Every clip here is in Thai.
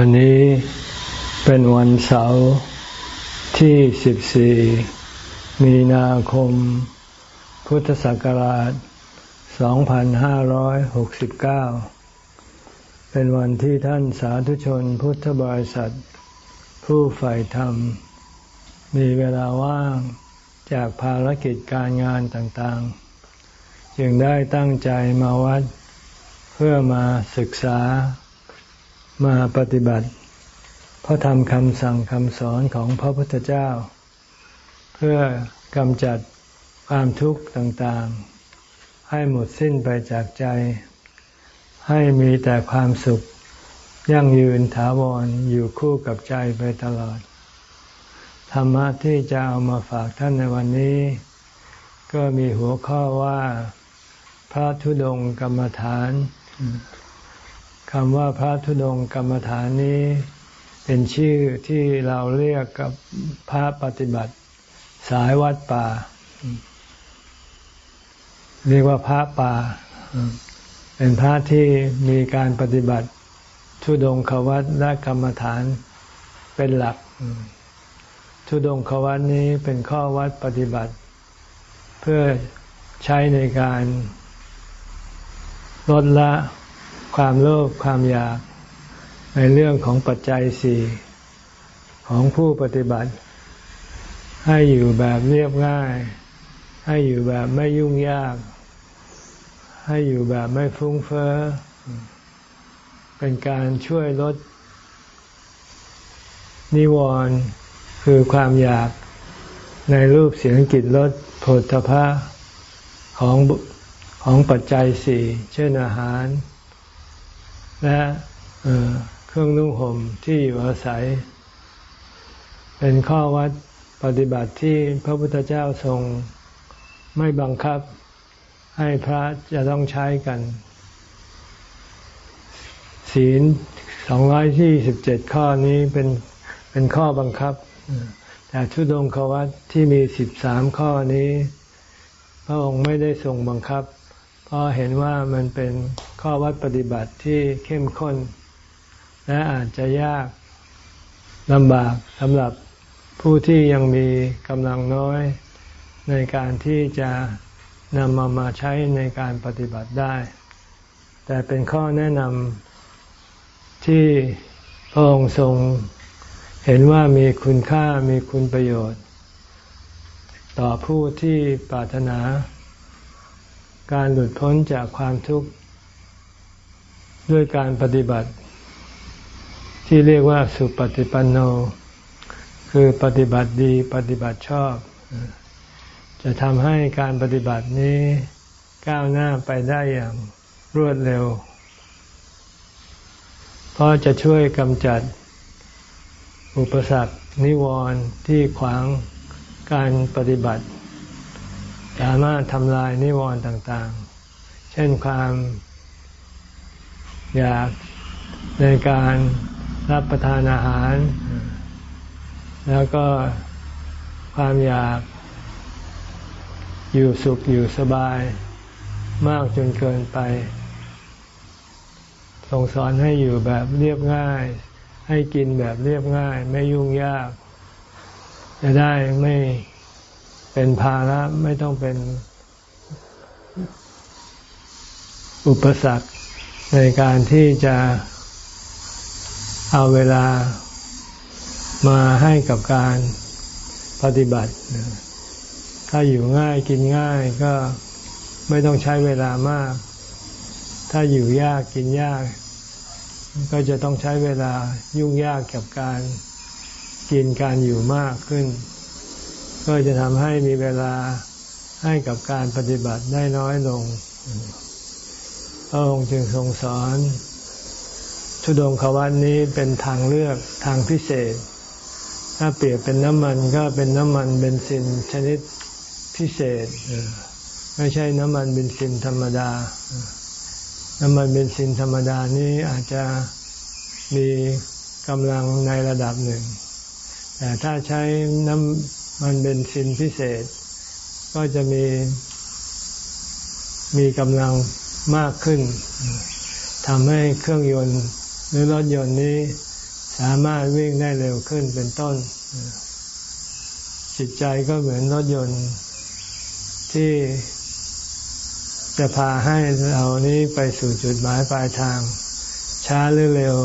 วันนี้เป็นวันเสาร์ที่ 14 มีนาคม พุทธศักราช 2569 เป็นวันที่ท่านสาธุชนพุทธบริษัท ผู้ใฝ่ธรรม มีเวลาว่างจากภารกิจการงานต่างๆ จึงได้ตั้งใจมาวัด เพื่อมาศึกษา มาปฏิบัติพระธรรมคำสั่งคำสอนของพระพุทธเจ้า เพื่อกำจัดความทุกข์ต่างๆ ให้หมดสิ้นไปจากใจ ให้มีแต่ความสุข ยั่งยืนถาวรอยู่คู่กับใจไปตลอด ธรรมะที่จะเอามาฝากท่านในวันนี้ ก็มีหัวข้อว่าพระธุดงกรรมฐาน คำว่าพระธุดงกรรมฐานนี้ เป็นชื่อที่เราเรียกกับพระปฏิบัติ สายวัดป่า เรียกว่าพระป่า เป็นพระที่มีการปฏิบัติทุดงควัตและกรรมฐานเป็นหลัก ทุดงควัตนี้เป็นข้อวัดปฏิบัติ เพื่อใช้ในการลดละ ความโลภความอยากในเรื่องของปัจจัยสี่ของผู้ปฏิบัติ ให้อยู่แบบเรียบง่าย ให้อยู่แบบไม่ยุ่งยาก ให้อยู่แบบไม่ฟุ้งเฟ้อ เป็นการช่วยลด นิวรณ์คือความอยากในรูปเสียงกลิ่นรสโผฏฐพะของของปัจจัยสี่เช่นอาหาร และเครื่องนุ่งห่มที่อยู่อาศัย เป็นข้อวัดปฏิบัติที่พระพุทธเจ้าทรงไม่บังคับให้พระจะต้องใช้กัน ศีลสองร้อยที่สิบเจ็ดข้อนี้เป็นเป็นข้อบังคับ แต่ทุดงควัตที่มีสิบสามข้อนี้ พระองค์ไม่ได้ทรงบังคับ เพราะเห็นว่ามันเป็น ข้อวัดปฏิบัติที่เข้มข้น และอาจจะยากลำบากสำหรับผู้ที่ยังมีกำลังน้อยในการที่จะนำมามาใช้ในการปฏิบัติได้ แต่เป็นข้อแนะนำที่พระองค์ทรงเห็นว่ามีคุณค่ามีคุณประโยชน์ ต่อผู้ที่ปรารถนา การหลุดพ้นจากความทุกข์ ด้วยการปฏิบัติ ที่เรียกว่าสุปฏิปันโน คือปฏิบัติดีปฏิบัติชอบ จะทำให้การปฏิบัตินี้ก้าวหน้าไปได้อย่างรวดเร็ว เพราะจะช่วยกำจัด อุปสรรคนิวรณ์ที่ขวางการปฏิบัติ สามารถทำลายนิวรณ์ต่างๆ เช่นความ อยากในการรับประทานอาหาร แล้วก็ความอยากอยู่สุขอยู่สบาย มากจนเกินไปทรงสอนให้อยู่แบบเรียบง่าย ให้กินแบบเรียบง่าย ไม่ยุ่งยาก จะได้ไม่เป็นภาระไม่ต้องเป็นอุปสรรค ในการที่จะเอาเวลามาให้กับการปฏิบัติ ถ้าอยู่ง่ายกินง่ายก็ไม่ต้องใช้เวลามาก ถ้าอยู่ยากกินยาก ก็จะต้องใช้เวลายุ่งยากกับการกินการอยู่มากขึ้น ก็จะทำให้มีเวลาให้กับการปฏิบัติได้น้อยลง พระองค์จึงทรงสอนทุดงควันนี้เป็นทางเลือกทางพิเศษ ถ้าเปรียบเป็นน้ำมันก็เป็นน้ำมันเบนซินชนิดพิเศษ ไม่ใช่น้ำมันเบนซินธรรมดา น้ำมันเบนซินธรรมดานี้อาจจะมีกำลังในระดับหนึ่ง แต่ถ้าใช้น้ำมันเป็นสินพิเศษ ก็จะมีมีกำลัง มากขึ้นทำให้เครื่องยนต์หรือรถยนต์นี้สามารถวิ่งได้เร็วขึ้นเป็นต้น จิตใจก็เหมือนรถยนต์ที่จะพาให้เรานี้ไปสู่จุดหมายปลายทาง ช้าหรือเร็ว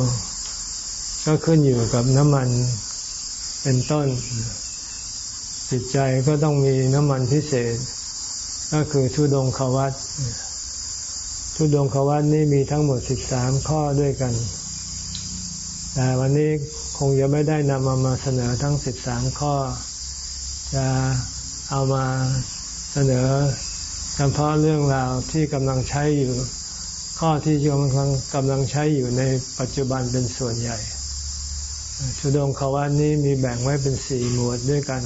ก็ขึ้นอยู่กับน้ำมันเป็นต้น จิตใจก็ต้องมีน้ำมันพิเศษ ก็คือทุดงควัต ทุดงควัตนี้มีทั้งหมดสิบสามข้อด้วยกัน แต่วันนี้คงจะไม่ได้นำมามาเสนอทั้งสิบสามข้อ จะเอามาเสนอเฉพาะเรื่องราวที่กำลังใช้อยู่ ข้อที่กำลังกำลังใช้อยู่ในปัจจุบันเป็นส่วนใหญ่ชุดงควัตนี้มีแบ่งไว้เป็นสี่หมวดด้วยกัน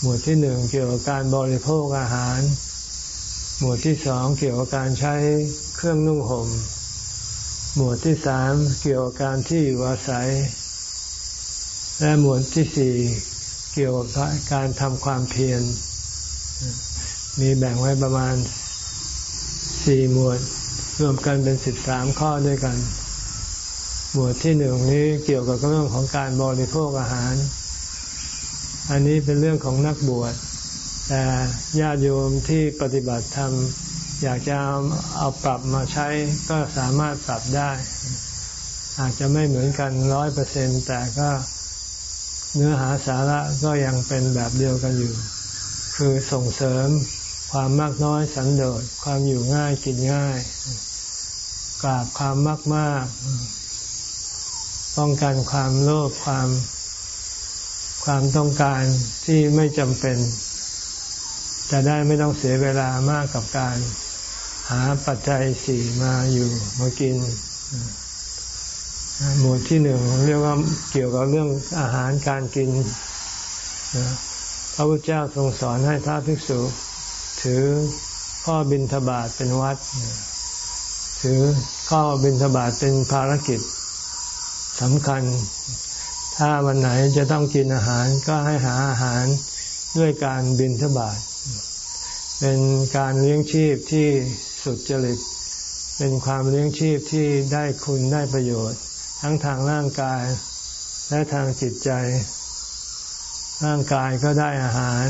หมวดที่หนึ่งเกี่ยวกับการบริโภคอาหาร หมวดที่สองเกี่ยวกับการใช้เครื่องนุ่งห่ม หมวดที่สามเกี่ยวกับการที่อยู่อาศัย และหมวดที่สี่เกี่ยวกับการทำความเพียร มีแบ่งไว้ประมาณสี่หมวด รวมกันเป็นสิบสามข้อด้วยกัน หมวดที่หนึ่งนี้เกี่ยวกับเรื่องของการบริโภคอาหาร อันนี้เป็นเรื่องของนักบวช แต่ญาติโยมที่ปฏิบัติธรรมอยากจะเอาปรับมาใช้ก็สามารถปรับได้ อาจจะไม่เหมือนกันร้อยเปอร์เซ็นแต่ก็เนื้อหาสาระก็ยังเป็นแบบเดียวกันอยู่ คือส่งเสริมความมากน้อยสันโดษความอยู่ง่ายกินง่ายกราบความมากมากป้องกันความโลภความ ความต้องการที่ไม่จำเป็น จะได้ไม่ต้องเสียเวลามากกับการหาปัจจัยสี่มาอยู่มากิน หมวดที่หนึ่งเรียกว่าเกี่ยวกับเรื่องอาหารการกิน พระพุทธเจ้าทรงสอนให้พระภิกษุ ถือข้อบินทบาทเป็นวัด ถือข้อบินทบาทเป็นภารกิจสำคัญ ถ้าวันไหนจะต้องกินอาหารก็ให้หาอาหารด้วยการบินทบาท เป็นการเลี้ยงชีพที่สุดจริต เป็นความเลี้ยงชีพที่ได้คุณได้ประโยชน์ ทั้งทางร่างกายและทางจิตใจ ร่างกายก็ได้อาหาร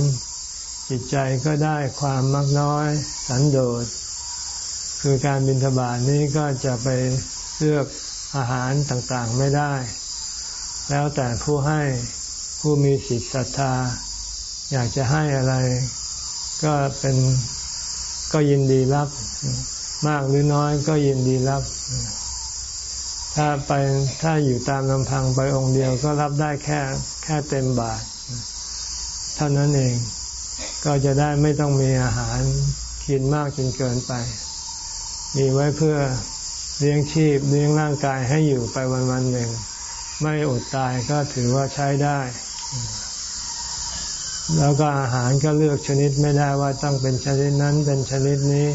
จิตใจก็ได้ความมักน้อย สันโดษ คือการบินทบาทนี้ก็จะไปเลือกอาหารต่างๆไม่ได้ แล้วแต่ผู้ให้ผู้มีสิทธิศรัทธา อยากจะให้อะไร ก็เป็นก็ยินดีรับ มากหรือน้อยก็ยินดีรับ ถ้าไปถ้าอยู่ตามลำพังไปองค์เดียวก็รับได้แค่แค่เต็มบาท เท่านั้นเองก็จะได้ไม่ต้องมีอาหารกินมากจนเกินไป มีไว้เพื่อเลี้ยงชีพเลี้ยงร่างกายให้อยู่ไปวันวันหนึ่ง ไม่อดตายก็ถือว่าใช้ได้ แล้วก็อาหารก็เลือกชนิดไม่ได้ว่าต้องเป็นชนิดนั้นเป็นชนิดนี้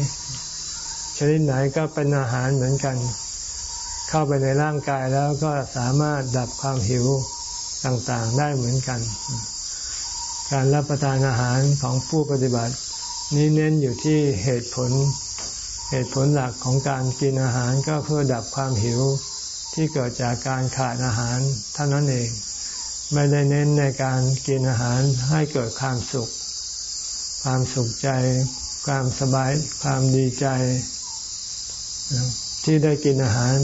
ชนิดไหนก็เป็นอาหารเหมือนกัน เข้าไปในร่างกายแล้วก็สามารถดับความหิวต่างๆได้เหมือนกัน การรับประทานอาหารของผู้ปฏิบัติ นี้เน้นอยู่ที่เหตุผล เหตุผลหลักของการกินอาหารก็เพื่อดับความหิวที่เกิดจากการขาดอาหารเท่านั้นเอง ไม่ได้เน้นในการกินอาหารให้เกิดความสุข ความสุขใจ ความสบาย ความดีใจ ที่ได้กินอาหาร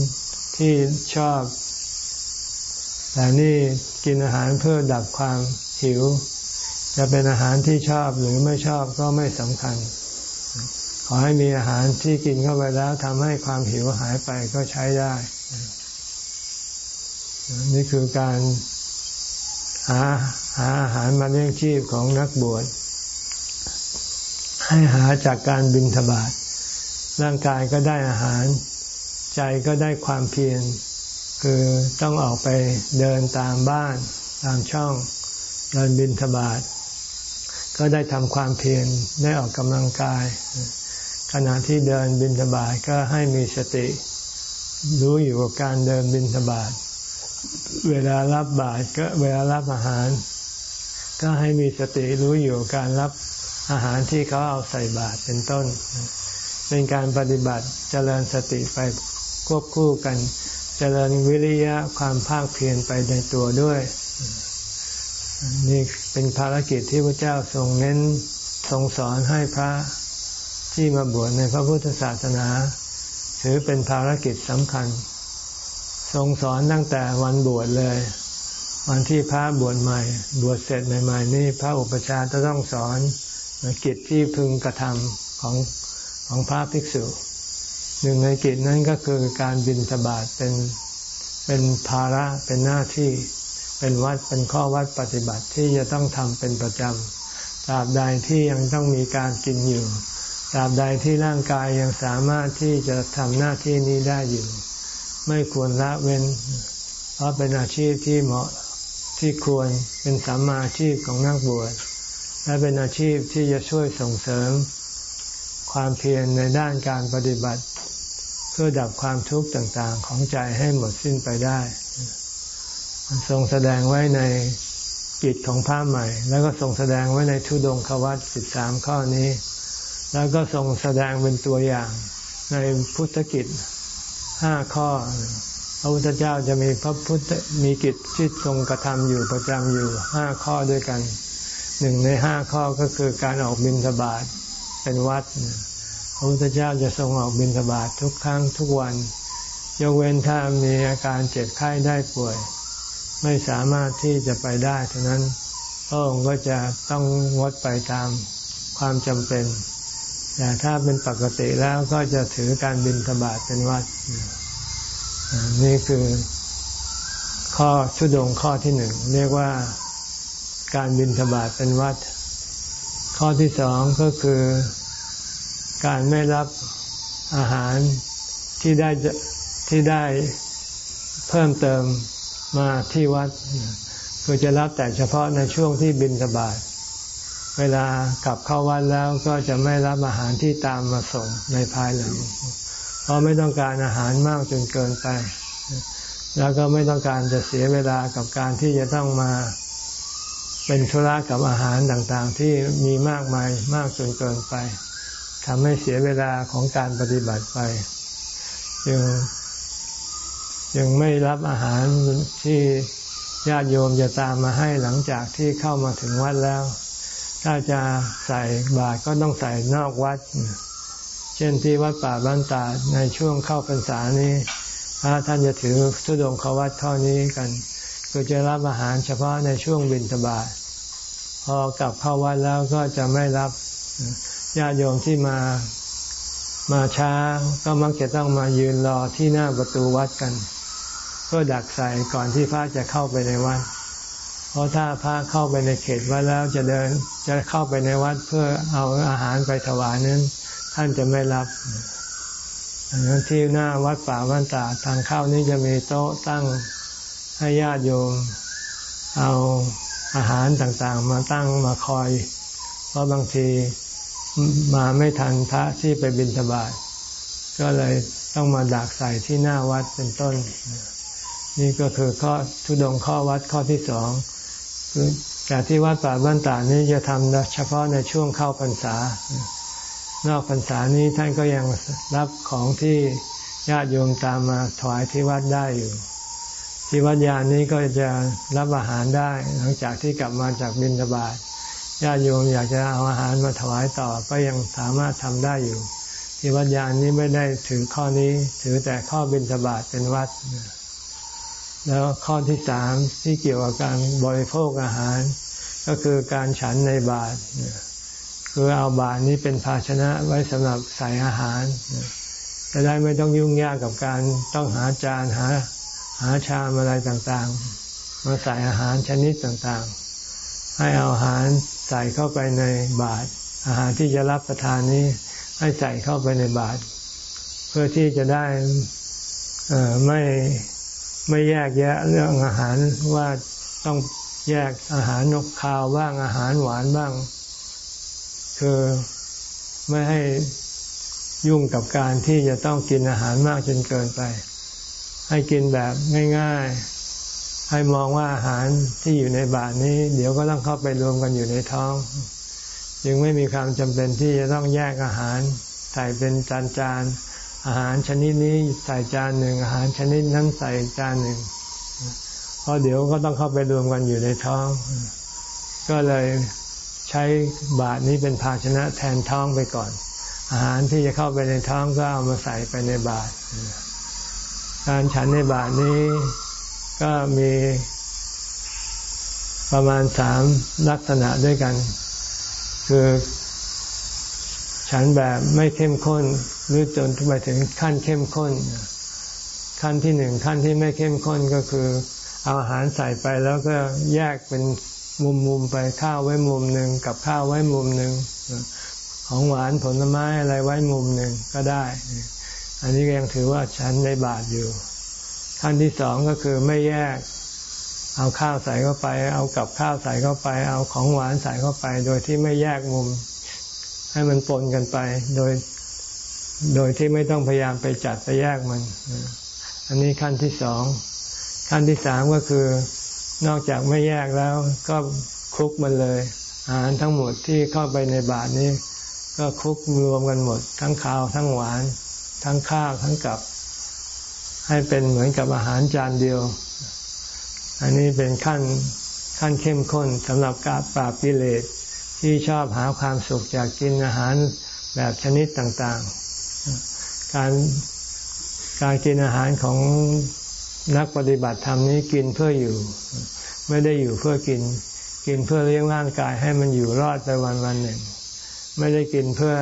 ที่ชอบ แต่นี่กินอาหารเพื่อดับความหิว จะเป็นอาหารที่ชอบหรือไม่ชอบก็ไม่สำคัญ ขอให้มีอาหารที่กินเข้าไปแล้วทำให้ความหิวหายไปก็ใช้ได้ นี่คือการ หาหาอาหารมาเลี้ยงชีพของนักบวช ให้หาจากการบินทบาทร่างกายก็ได้อาหาร ใจก็ได้ความเพียรคือต้องออกไปเดินตามบ้าน ตามช่องเดินบินทบาทก็ได้ทำความเพียรได้ออกกำลังกาย ขณะที่เดินบินทบาทก็ให้มีสติ รู้อยู่กับการเดินบินทบาท เวลารับบาตรก็เวลารับอาหาร ก็ให้มีสติรู้อยู่การรับอาหารที่เขาเอาใส่บาตรเป็นต้น เป็นการปฏิบัติเจริญสติไปควบคู่กันจจริญวิริยะความภาคเพียรไปในตัวด้วย นี่เป็นภารกิจที่พระเจ้าทรงเน้นทรงสอนให้พระที่มาบวชในพระพุทธศาสนา ถือเป็นภารกิจสำคัญ ทรงสอนตั้งแต่วันบวชเลย วันที่พระบวชใหม่ บวชเสร็จใหม่ ๆ นี่พระอุปชาจะต้องสอนกิจที่พึงกระทำของของพระภิกษุหนึ่งในกิจนั้นก็คือการบินสบาทเป็นเป็นภาระเป็นหน้าที่เป็นวัดเป็นข้อวัดปฏิบัติที่จะต้องทำเป็นประจำตราบใดที่ยังต้องมีการกินอยู่ตราบใดที่ร่างกายยังสามารถที่จะทำหน้าที่นี้ได้อยู่ ไม่ควรละเว้น เพราะเป็นอาชีพที่เหมาะที่ควรเป็นสัมมาอาชีพของนักบวชและเป็นอาชีพที่จะช่วยส่งเสริม ความเพียรในด้านการปฏิบัติ เพื่อดับความทุกข์ต่างๆ ของใจให้หมดสิ้นไปได้ทรงแสดงไว้ในกิจของพระใหม่ แล้วก็ทรงแสดงไว้ในทุดงควัตสิบสามข้อนี้ แล้วก็ทรงแสดงเป็นตัวอย่างในพุทธกิจ ห้าข้อ พระพุทธเจ้าจะมีพระพุทธมีกิจที่ทรงกระทำอยู่ประจำอยู่ห้าข้อด้วยกัน หนึ่งในห้าข้อก็คือการออกบิณฑบาตเป็นวัด พระพุทธเจ้าจะทรงออกบิณฑบาตทุกครั้งทุกวัน ยกเว้นถ้ามีอาการเจ็บไข้ได้ป่วย ไม่สามารถที่จะไปได้เท่านั้นพระองค์ก็จะต้องงดไปตามความจำเป็น แต่ถ้าเป็นปกติแล้วก็จะถือการบินธบาตเป็นวัด นี่คือข้อชุดงข้อที่หนึ่งเรียกว่าการบินธบาตเป็นวัด ข้อที่สองก็คือการไม่รับอาหารที่ได้ที่ได้เพิ่มเติมมาที่วัดคือจะรับแต่เฉพาะในช่วงที่บินสบาท เวลากลับเข้าวัดแล้วก็จะไม่รับอาหารที่ตามมาส่งในภายหลัง เพราะไม่ต้องการอาหารมากจนเกินไป แล้วก็ไม่ต้องการจะเสียเวลากับการที่จะต้องมา เป็นธุระกับอาหารต่างๆ ที่มีมากมายมากจนเกินไปทำให้เสียเวลาของการปฏิบัติไปจึงยังไม่รับอาหารที่ญาติโยมจะตามมาให้หลังจากที่เข้ามาถึงวัดแล้ว ถ้าจะใส่บาตรก็ต้องใส่นอกวัด เช่นที่วัดป่าบ้านตาในช่วงเข้าพรรษานี้พระท่านจะถือทุดงขวัดเท่านี้กัน คือจะรับอาหารเฉพาะในช่วงบิณฑบาตพอกลับเข้าวัดแล้วก็จะไม่รับญาติโยมที่มามาช้าก็มักจะต้องมายืนรอที่หน้าประตูวัดกัน เพื่อดักใส่ก่อนที่พระจะเข้าไปในวัด เพราะถ้าพระเข้าไปในเขตวัดแล้วจะเดินจะเข้าไปในวัดเพื่อเอาอาหารไปถวายนั้น ท่านจะไม่รับอันนั้นที่หน้าวัดป่าวัดตาทางเข้านี้จะมีโต๊ะตั้งให้ญาติโยมเอาอาหารต่างๆ มาตั้งมาคอย เพราะบางทีมาไม่ทันพระที่ไปบิณฑบาตก็เลยต้องมาดักใส่ที่หน้าวัดเป็นต้น นี่ก็คือข้อทุดงข้อวัดข้อที่สอง แต่ที่วัดป่าบ้านตานี้จะทำเฉพาะในช่วงเข้าพรรษา นอกพรรษานี้ท่านก็ยังรับของที่ญาติโยมตามมาถวายที่วัดได้อยู่ ที่วัดยานนี้ก็จะรับอาหารได้ หลังจากที่กลับมาจากบิณฑบาตญาติโยมอยากจะเอาอาหารมาถวายต่อก็ยังสามารถทำได้อยู่ ที่วัดยานนี้ไม่ได้ถือข้อนี้ถือแต่ข้อบิณฑบาตเป็นวัด แล้วข้อที่สามที่เกี่ยวกับการบริโภคอาหาร ก็คือการฉันในบาตรคือเอาบาตรนี้เป็นภาชนะไว้สำหรับใส่อาหารจะได้ไม่ต้องยุ่งยากกับการต้องหาจานหาหาชามอะไรต่างๆ มาใส่อาหารชนิดต่างๆ ให้เอาอาหารใส่เข้าไปในบาตรอาหารที่จะรับประทานนี้ ให้ใส่เข้าไปในบาตรเพื่อที่จะได้ไม่ ไม่แยกแยะเรื่องอาหารว่าต้องแยกอาหารนกคาวบ้างอาหารหวานบ้าง คือไม่ให้ยุ่งกับการที่จะต้องกินอาหารมากจนเกินไป ให้กินแบบง่ายๆ ให้มองว่าอาหารที่อยู่ในบาทนี้ เดี๋ยวก็ต้องเข้าไปรวมกันอยู่ในท้องจึงไม่มีความจำเป็นที่จะต้องแยกอาหารใส่เป็นจานๆ อาหารชนิดนี้ใส่จานหนึ่งอาหารชนิดนั้นใส่จานหนึ่งเพราะเดี๋ยวก็ต้องเข้าไปรวมกันอยู่ในท้อง ก็เลยใช้บาทนี้เป็นภาชนะแทนท้องไปก่อน อาหารที่จะเข้าไปในท้องก็เอามาใส่ไปในบาทการฉันในบาทนี้ก็มีประมาณสามลักษณะด้วยกัน คือ ฉันแบบไม่เข้มข้น หรือจนไปถึงขั้นเข้มข้น ขั้นที่หนึ่งขั้นที่ไม่เข้มข้นก็คือ เอาอาหารใส่ไปแล้วก็แยกเป็นมุมมุมไปข้าวไว้มุมหนึ่งกับข้าวไว้มุมหนึ่งของหวานผลไม้อะไรไว้มุมหนึ่งก็ได้ อันนี้ยังถือว่าฉันในบาทอยู่ ขั้นที่สองก็คือไม่แยก เอาข้าวใส่เข้าไป เอากับข้าวใส่เข้าไป เอาของหวานใส่เข้าไป โดยที่ไม่แยกมุม ให้มันปนกันไป โดย โดยที่ไม่ต้องพยายามไปจัดไปแยกมัน อันนี้ขั้นที่สอง ขั้นที่สามก็คือนอกจากไม่แยกแล้วก็คลุกมันเลย อาหารทั้งหมดที่เข้าไปในบาทนี้ ก็คลุกรวมกันหมด ทั้งข้าวทั้งหวาน ทั้งข้าวทั้งกับ ให้เป็นเหมือนกับอาหารจานเดียว อันนี้เป็นขั้นขั้นเข้มข้นสำหรับการปราบกิเลส ที่ชอบหาความสุขจากกินอาหารแบบชนิดต่างๆ การการกินอาหารของนักปฏิบัติธรรมนี้กินเพื่ออยู่ ไม่ได้อยู่เพื่อกิน กินเพื่อเลี้ยงร่างกายให้มันอยู่รอดไปวันวันหนึ่ง ไม่ได้กินเพื่อ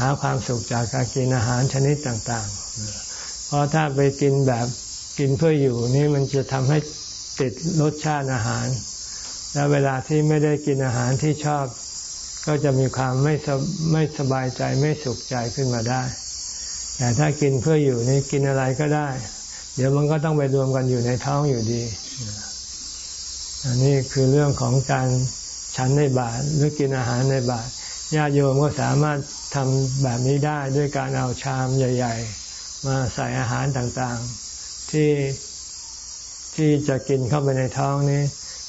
หาความสุขจากการกินอาหารชนิดต่างๆ เพราะถ้าไปกินแบบกินเพื่ออยู่นี่มันจะทำให้ติดรสชาติอาหาร แล้วเวลาที่ไม่ได้กินอาหารที่ชอบ ก็จะมีความไม่ไม่สบายใจไม่สุขใจขึ้นมาได้ แต่ถ้ากินเพื่ออยู่นี่กินอะไรก็ได้ เดี๋ยวมันก็ต้องไปรวมกันอยู่ในท้องอยู่ดี อันนี้คือเรื่องของการฉันในบาตรหรือกินอาหารในบาตรญาติโยมก็สามารถทำแบบนี้ได้ด้วยการเอาชามใหญ่ ๆ มาใส่อาหารต่างๆ ที่ที่จะกินเข้าไปในท้องนี้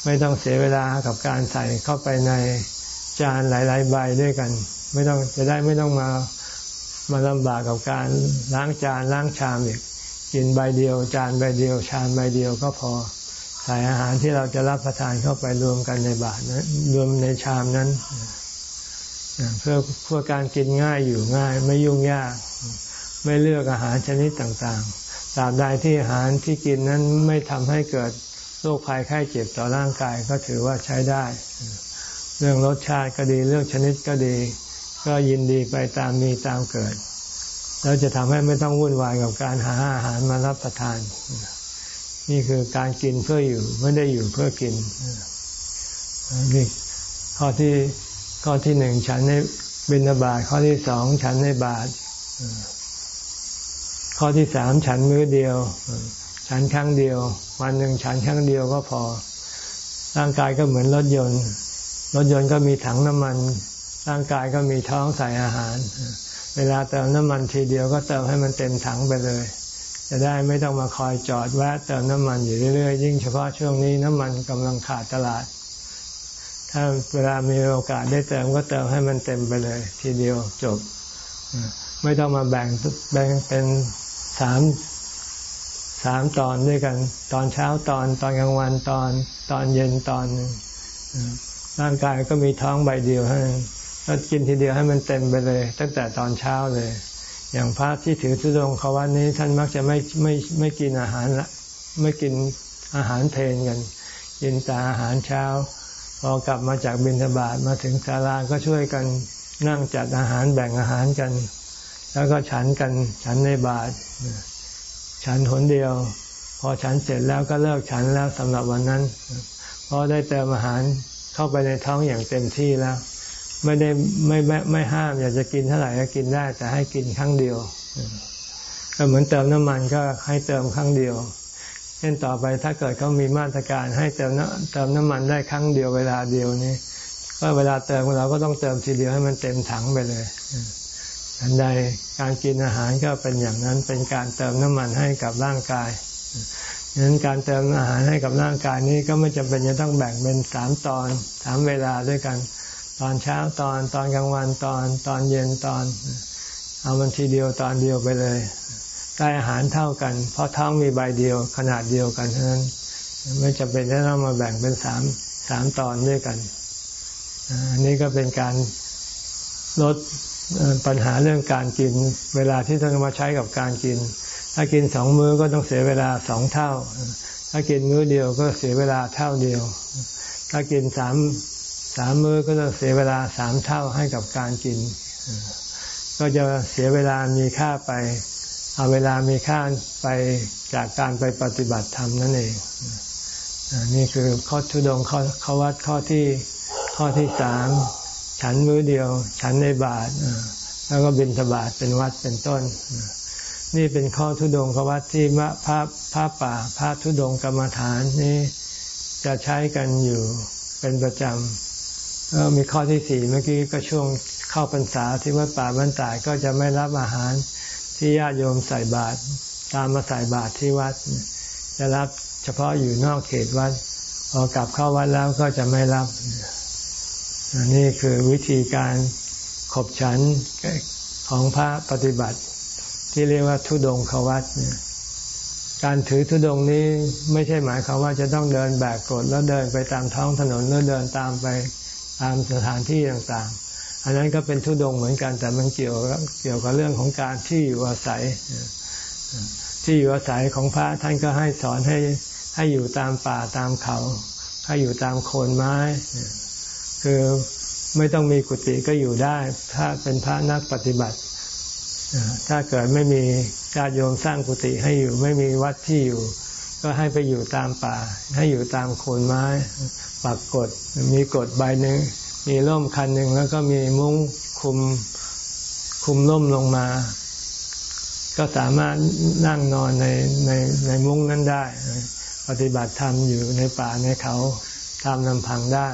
ไม่ต้องเสียเวลากับการใส่เข้าไปในจานหลาย ๆ ใบด้วยกัน ไม่ต้องจะได้ไม่ต้องมามาลำบากกับการล้างจานล้างชามอีกกินใบเดียว จานใบเดียว ชามใบเดียวก็พอใส่อาหารที่เราจะรับประทานเข้าไปรวมกันในบาทนั้นรวมในชามนั้นเพื่อเพื่อการกินง่ายอยู่ง่าย ไม่ยุ่งยาก ไม่เลือกอาหารชนิดต่างๆตราบใดที่อาหารที่กินนั้นไม่ทำให้เกิด โรคภัยไข้เจ็บต่อร่างกายก็ถือว่าใช้ได้ เรื่องรสชาติก็ดีเรื่องชนิดก็ดี ก็ยินดีไปตามมีตามเกิด แล้วจะทำให้ไม่ต้องวุ่นวายกับการหาอาหารมารับประทาน นี่คือการกินเพื่ออยู่ไม่ได้อยู่เพื่อกินนี่ข้อที่ข้อที่หนึ่งฉันในบินาบาตข้อที่สองฉันในบาทข้อที่สามฉันมื้อเดียว ฉันครั้งเดียว วันหนึ่งฉันครั้งเดียวก็พอ ร่างกายก็เหมือนรถยนต์ รถยนต์ก็มีถังน้ำมัน ร่างกายก็มีท้องใส่อาหาร เวลาเติมน้ำมันทีเดียวก็เติมให้มันเต็มถังไปเลย จะได้ไม่ต้องมาคอยจอดแวะเติมน้ำมันอยู่เรื่อยๆ ยิ่งเฉพาะช่วงนี้น้ำมันกำลังขาดตลาด ถ้าเวลามีโอกาสได้เติมก็เติมให้มันเต็มไปเลย ทีเดียวจบ ไม่ต้องมาแบ่งแบ่งเป็นสาม สามตอนด้วยกัน ตอนเช้าตอนตอนกลางวันตอนตอนเย็นตอนหนึ่งร่างกายก็มีท้องใบเดียวให้ก็กินทีเดียวให้มันเต็มไปเลย ตั้งแต่ตอนเช้าเลย อย่างพระที่ถือสุดงเขาวันนี้ท่านมักจะไม่ไม่ไม่กินอาหารละไม่กินอาหารเพลนกัน กินแต่อาหารเช้า พอกลับมาจากบิณฑบาตมาถึงศาลาก็ช่วยกันนั่งจัดอาหารแบ่งอาหารกัน แล้วก็ฉันกันฉันในบาตร ฉันหนเดียว พอฉันเสร็จแล้วก็เลิกฉันแล้วสำหรับวันนั้น เพราะได้เติมอาหารเข้าไปในท้องอย่างเต็มที่แล้ว ไม่ได้ไม่ไม่ไม่ห้ามอยากจะกินเท่าไหร่ก็กินได้ แต่ให้กินครั้งเดียว ก็เหมือนเติมน้ำมันก็ให้เติมครั้งเดียวเช่นต่อไปถ้าเกิดเขามีมาตรการให้เติมน้ำเติมน้ำมันได้ครั้งเดียวเวลาเดียวนี้ก็เวลาเติมเราก็ต้องเติมทีเดียวให้มันเต็มถังไปเลย อันใดการกินอาหารก็เป็นอย่างนั้นเป็นการเติมน้ำมันให้กับร่างกายดังนั้นการเติมอาหารให้กับร่างกายนี้ก็ไม่จำเป็นจะต้องแบ่งเป็นสามตอนสามเวลาด้วยกัน ตอนเช้าตอนตอนกลางวันตอนตอนเย็นตอน เอามันทีเดียวตอนเดียวไปเลยได้อาหารเท่ากัน เพราะท้องมีใบเดียวขนาดเดียวกันเท่านั้น ไม่จำเป็นจะต้องมาแบ่งเป็นสามสามตอนด้วยกันอันนี้ก็เป็นการลด ปัญหาเรื่องการกิน เวลาที่ต้องมาใช้กับการกิน ถ้ากินสองมื้อก็ต้องเสียเวลาสองเท่า ถ้ากินมื้อเดียวก็เสียเวลาเท่าเดียว ถ้ากินสามสามมื้อก็ต้องเสียเวลาสามเท่าให้กับการกิน ก็จะเสียเวลามีค่าไป เอาเวลามีค่าไปจากการไปปฏิบัติธรรมนั่นเองนี่คือข้อทุดงข้อข้อวัดข้อที่ข้อที่สาม ฉันมื้อเดียว ฉันในบาทแล้วก็บิณฑบาตเป็นวัดเป็นต้น นี่เป็นข้อทุดงขวัดที่พระพระป่าพระทุดงกรรมฐานนี่จะใช้กันอยู่เป็นประจำแล้วมีข้อที่สี่เมื่อกี้ก็ช่วงเข้าพรรษาที่วัดป่าบ้านตายก็จะไม่รับอาหารที่ญาติโยมใส่บาตรตามมาใส่บาตรที่วัด จะรับเฉพาะอยู่นอกเขตวัดพอกลับเข้าวัดแล้วก็จะไม่รับ นี่คือวิธีการขบฉันของพระปฏิบัติ ที่เรียกว่าทุดงขวัตเนี่ยการถือทุดงนี้ไม่ใช่หมายความว่าจะต้องเดินแบกกดแล้วเดินไปตามท้องถนนแล้วเดินตามไปตามสถานที่ต่างๆ อันนั้นก็เป็นทุดงเหมือนกันแต่มันเกี่ยวเกี่ยวกับเรื่องของการที่อยู่อาศัย ที่อยู่อาศัยของพระท่านก็ให้สอนให้ให้อยู่ตามป่าตามเขา ให้อยู่ตามโคนไม้ คือไม่ต้องมีกุฏิก็อยู่ได้ ถ้าเป็นพระนักปฏิบัติ ถ้าเกิดไม่มีญาติโยมสร้างกุฏิให้อยู่ไม่มีวัดที่อยู่ ก็ให้ไปอยู่ตามป่า ให้อยู่ตามโคนไม้ปักกดมีกดใบหนึ่งมีร่มคันหนึ่งแล้วก็มีมุ้งคุมคุมร่มลงมา ก็สามารถนั่งนอนในในในมุ้งนั้นได้ ปฏิบัติธรรมอยู่ในป่าในเขาตามลำพังได้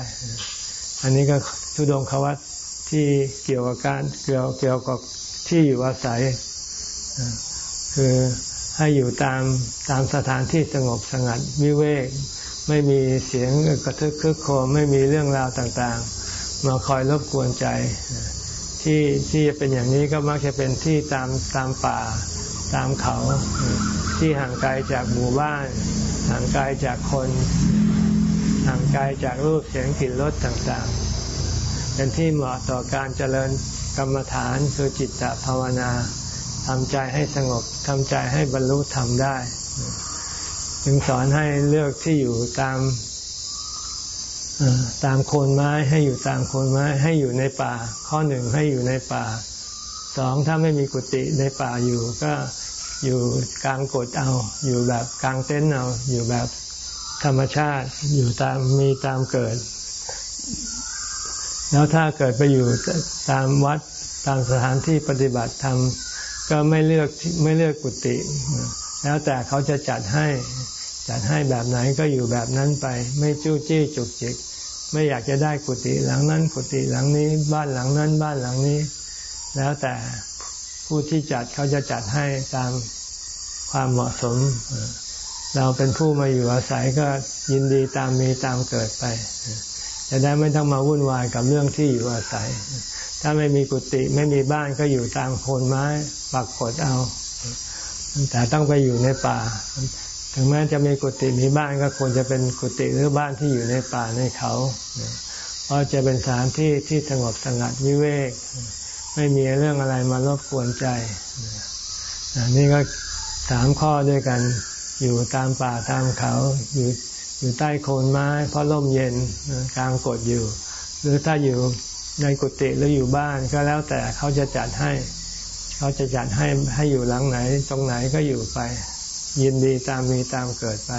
อันนี้ก็ทุดงควัตที่เกี่ยวกับการเกี่ยวเกี่ยวกับที่อยู่อาศัย คือให้อยู่ตามตามสถานที่สงบสงัดวิเวก ไม่มีเสียงกระทึกคึกโครมไม่มีเรื่องราวต่างๆ มาคอยรบกวนใจ ที่ที่จะเป็นอย่างนี้ก็มักจะเป็นที่ตามตามป่าตามเขาที่ห่างไกลจากหมู่บ้าน ห่างไกลจากคน ห่างไกลจากรูปเสียงกลิ่นรสต่างๆ เป็นที่เหมาะต่อการเจริญกรรมฐานคือจิตตภาวนาทำใจให้สงบทำใจให้บรรลุธรรมได้ จึงสอนให้เลือกที่อยู่ตามตามโคนไม้ให้อยู่ตามโคนไม้ให้อยู่ในป่า ข้อหนึ่งให้อยู่ในป่าสองถ้าไม่มีกุฏิในป่าอยู่ก็อยู่กลางกดเอา อยู่แบบกลางเต็นท์เอา อยู่แบบ ธรรมชาติอยู่ตามมีตามเกิด แล้วถ้าเกิดไปอยู่ตามวัดตามสถานที่ปฏิบัติธรรมก็ไม่เลือกไม่เลือกกุฏิแล้วแต่เขาจะจัดให้จัดให้แบบไหนก็อยู่แบบนั้นไป ไม่จู้จี้จุกจิก ไม่อยากจะได้กุฏิหลังนั้นกุฏิหลังนี้ บ้านหลังนั้นบ้านหลังนี้ แล้วแต่ผู้ที่จัดเขาจะจัดให้ตามความเหมาะสม เราเป็นผู้มาอยู่อาศัยก็ยินดีตามมีตามเกิดไป จะได้ไม่ต้องมาวุ่นวายกับเรื่องที่อยู่อาศัย ถ้าไม่มีกุฏิไม่มีบ้านก็อยู่ตามโคนไม้ปักกดเอา แต่ต้องไปอยู่ในป่า ถึงแม้จะมีกุฏิมีบ้านก็ควรจะเป็นกุฏิหรือบ้านที่อยู่ในป่าในเขา เพราะจะเป็นสถานที่ที่สงบสงัดวิเวก ไม่มีเรื่องอะไรมารบกวนใจนี่ก็สามข้อด้วยกัน อยู่ตามป่าตามเขาอยู่อยู่ใต้โคนไม้เพราะร่มเย็นกลางกดอยู่ หรือถ้าอยู่ในกุฏิหรืออยู่บ้านก็แล้วแต่เขาจะจัดให้ เขาจะจัดให้ให้อยู่หลังไหน ตรงไหนก็อยู่ไป ยินดีตามมีตามเกิดไป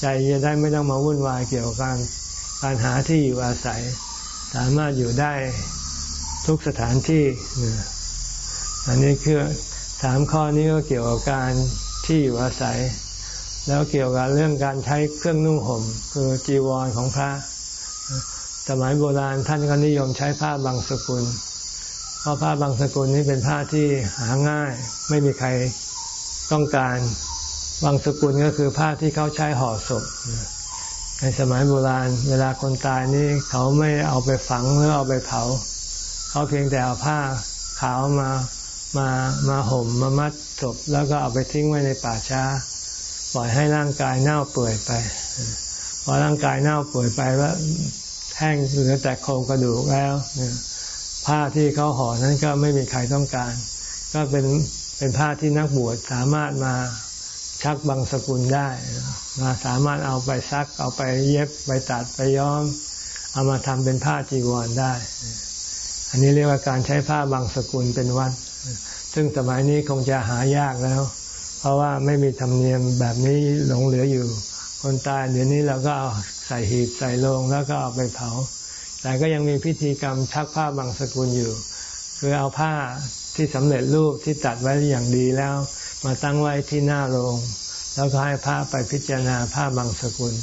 ใจจะได้ไม่ต้องมาวุ่นวายเกี่ยวกับการหาที่อยู่อาศัย สามารถอยู่ได้ทุกสถานที่ อันนี้คือสามข้อนี้ก็เกี่ยวกับการที่อยู่อาศัย แล้วเกี่ยวกับเรื่องการใช้เครื่องนุ่งห่ม คือจีวรของพระ สมัยโบราณท่านก็นิยมใช้ผ้าบางสกุล เพราะผ้าบางสกุลนี้เป็นผ้าที่หาง่าย ไม่มีใครต้องการบางสกุลก็คือผ้าที่เขาใช้ห่อศพในสมัยโบราณ เวลาคนตายนี่เขาไม่เอาไปฝังหรือเอาไปเผา เขาเพียงแต่เอาผ้าขาวมามามาห่มมามัดศพแล้วก็เอาไปทิ้งไว้ในป่าช้า ปล่อยให้ร่างกายเน่าเปื่อยไป พอร่างกายเน่าเปื่อยไปว่าแห้งเหลือแต่โครงกระดูกแล้วผ้าที่เขาห่อนั้นก็ไม่มีใครต้องการ ก็เป็นเป็นผ้าที่นักบวชสามารถมาชักบางสกุลได้มาสามารถเอาไปซัก เอาไปเย็บไปตัดไปย้อม เอามาทำเป็นผ้าจีวรได้ อันนี้เรียกว่าการใช้ผ้าบางสกุลเป็นวัด ซึ่งสมัยนี้คงจะหายากแล้ว เพราะว่าไม่มีธรรมเนียมแบบนี้หลงเหลืออยู่ คนตายเดี๋ยวนี้เราก็เอาใส่หีบใส่โลงแล้วก็เอาไปเผา แต่ก็ยังมีพิธีกรรมชักผ้าบางสกุลอยู่ คือเอาผ้าที่สำเร็จรูปที่ตัดไว้อย่างดีแล้ว มาตั้งไว้ที่หน้าโรงแล้วก็ให้พระไปพิจารณาผ้าบางสกุล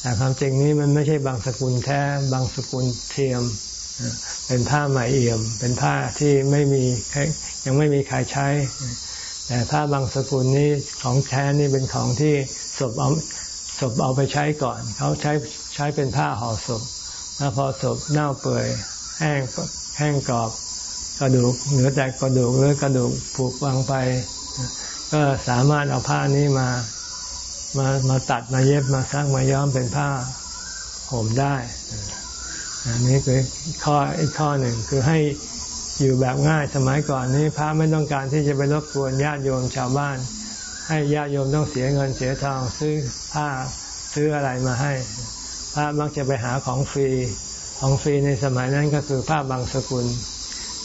แต่ความจริงนี้มันไม่ใช่บางสกุลแท้บางสกุลเทียม เป็นผ้าไหมเอี่ยม เป็นผ้าที่ไม่มียังไม่มีใครใช้ แต่ผ้าบางสกุลนี้ของแท้นี่เป็นของที่ศพเอาศพเอาไปใช้ก่อน เขาใช้ใช้เป็นผ้าห่อศพแล้วพอศพเน่าเปื่อยแห้งแห้งกรอบกระดูกเหลือแต่กระดูกหรือกระดูกผุวางไป ก็สามารถเอาผ้านี้มามามาตัดมาเย็บมาสร้างมาย้อมเป็นผ้าห่มได้ อันนี้คือข้ออีกข้อหนึ่งคือให้ อยู่แบบง่ายสมัยก่อนนี้พระไม่ต้องการที่จะไปรบกวนญาติโยมชาวบ้าน ให้ญาติโยมต้องเสียเงินเสียทองซื้อผ้าซื้ออะไรมาให้ พระมักจะไปหาของฟรีของฟรีในสมัยนั้นก็คือผ้าบางสกุล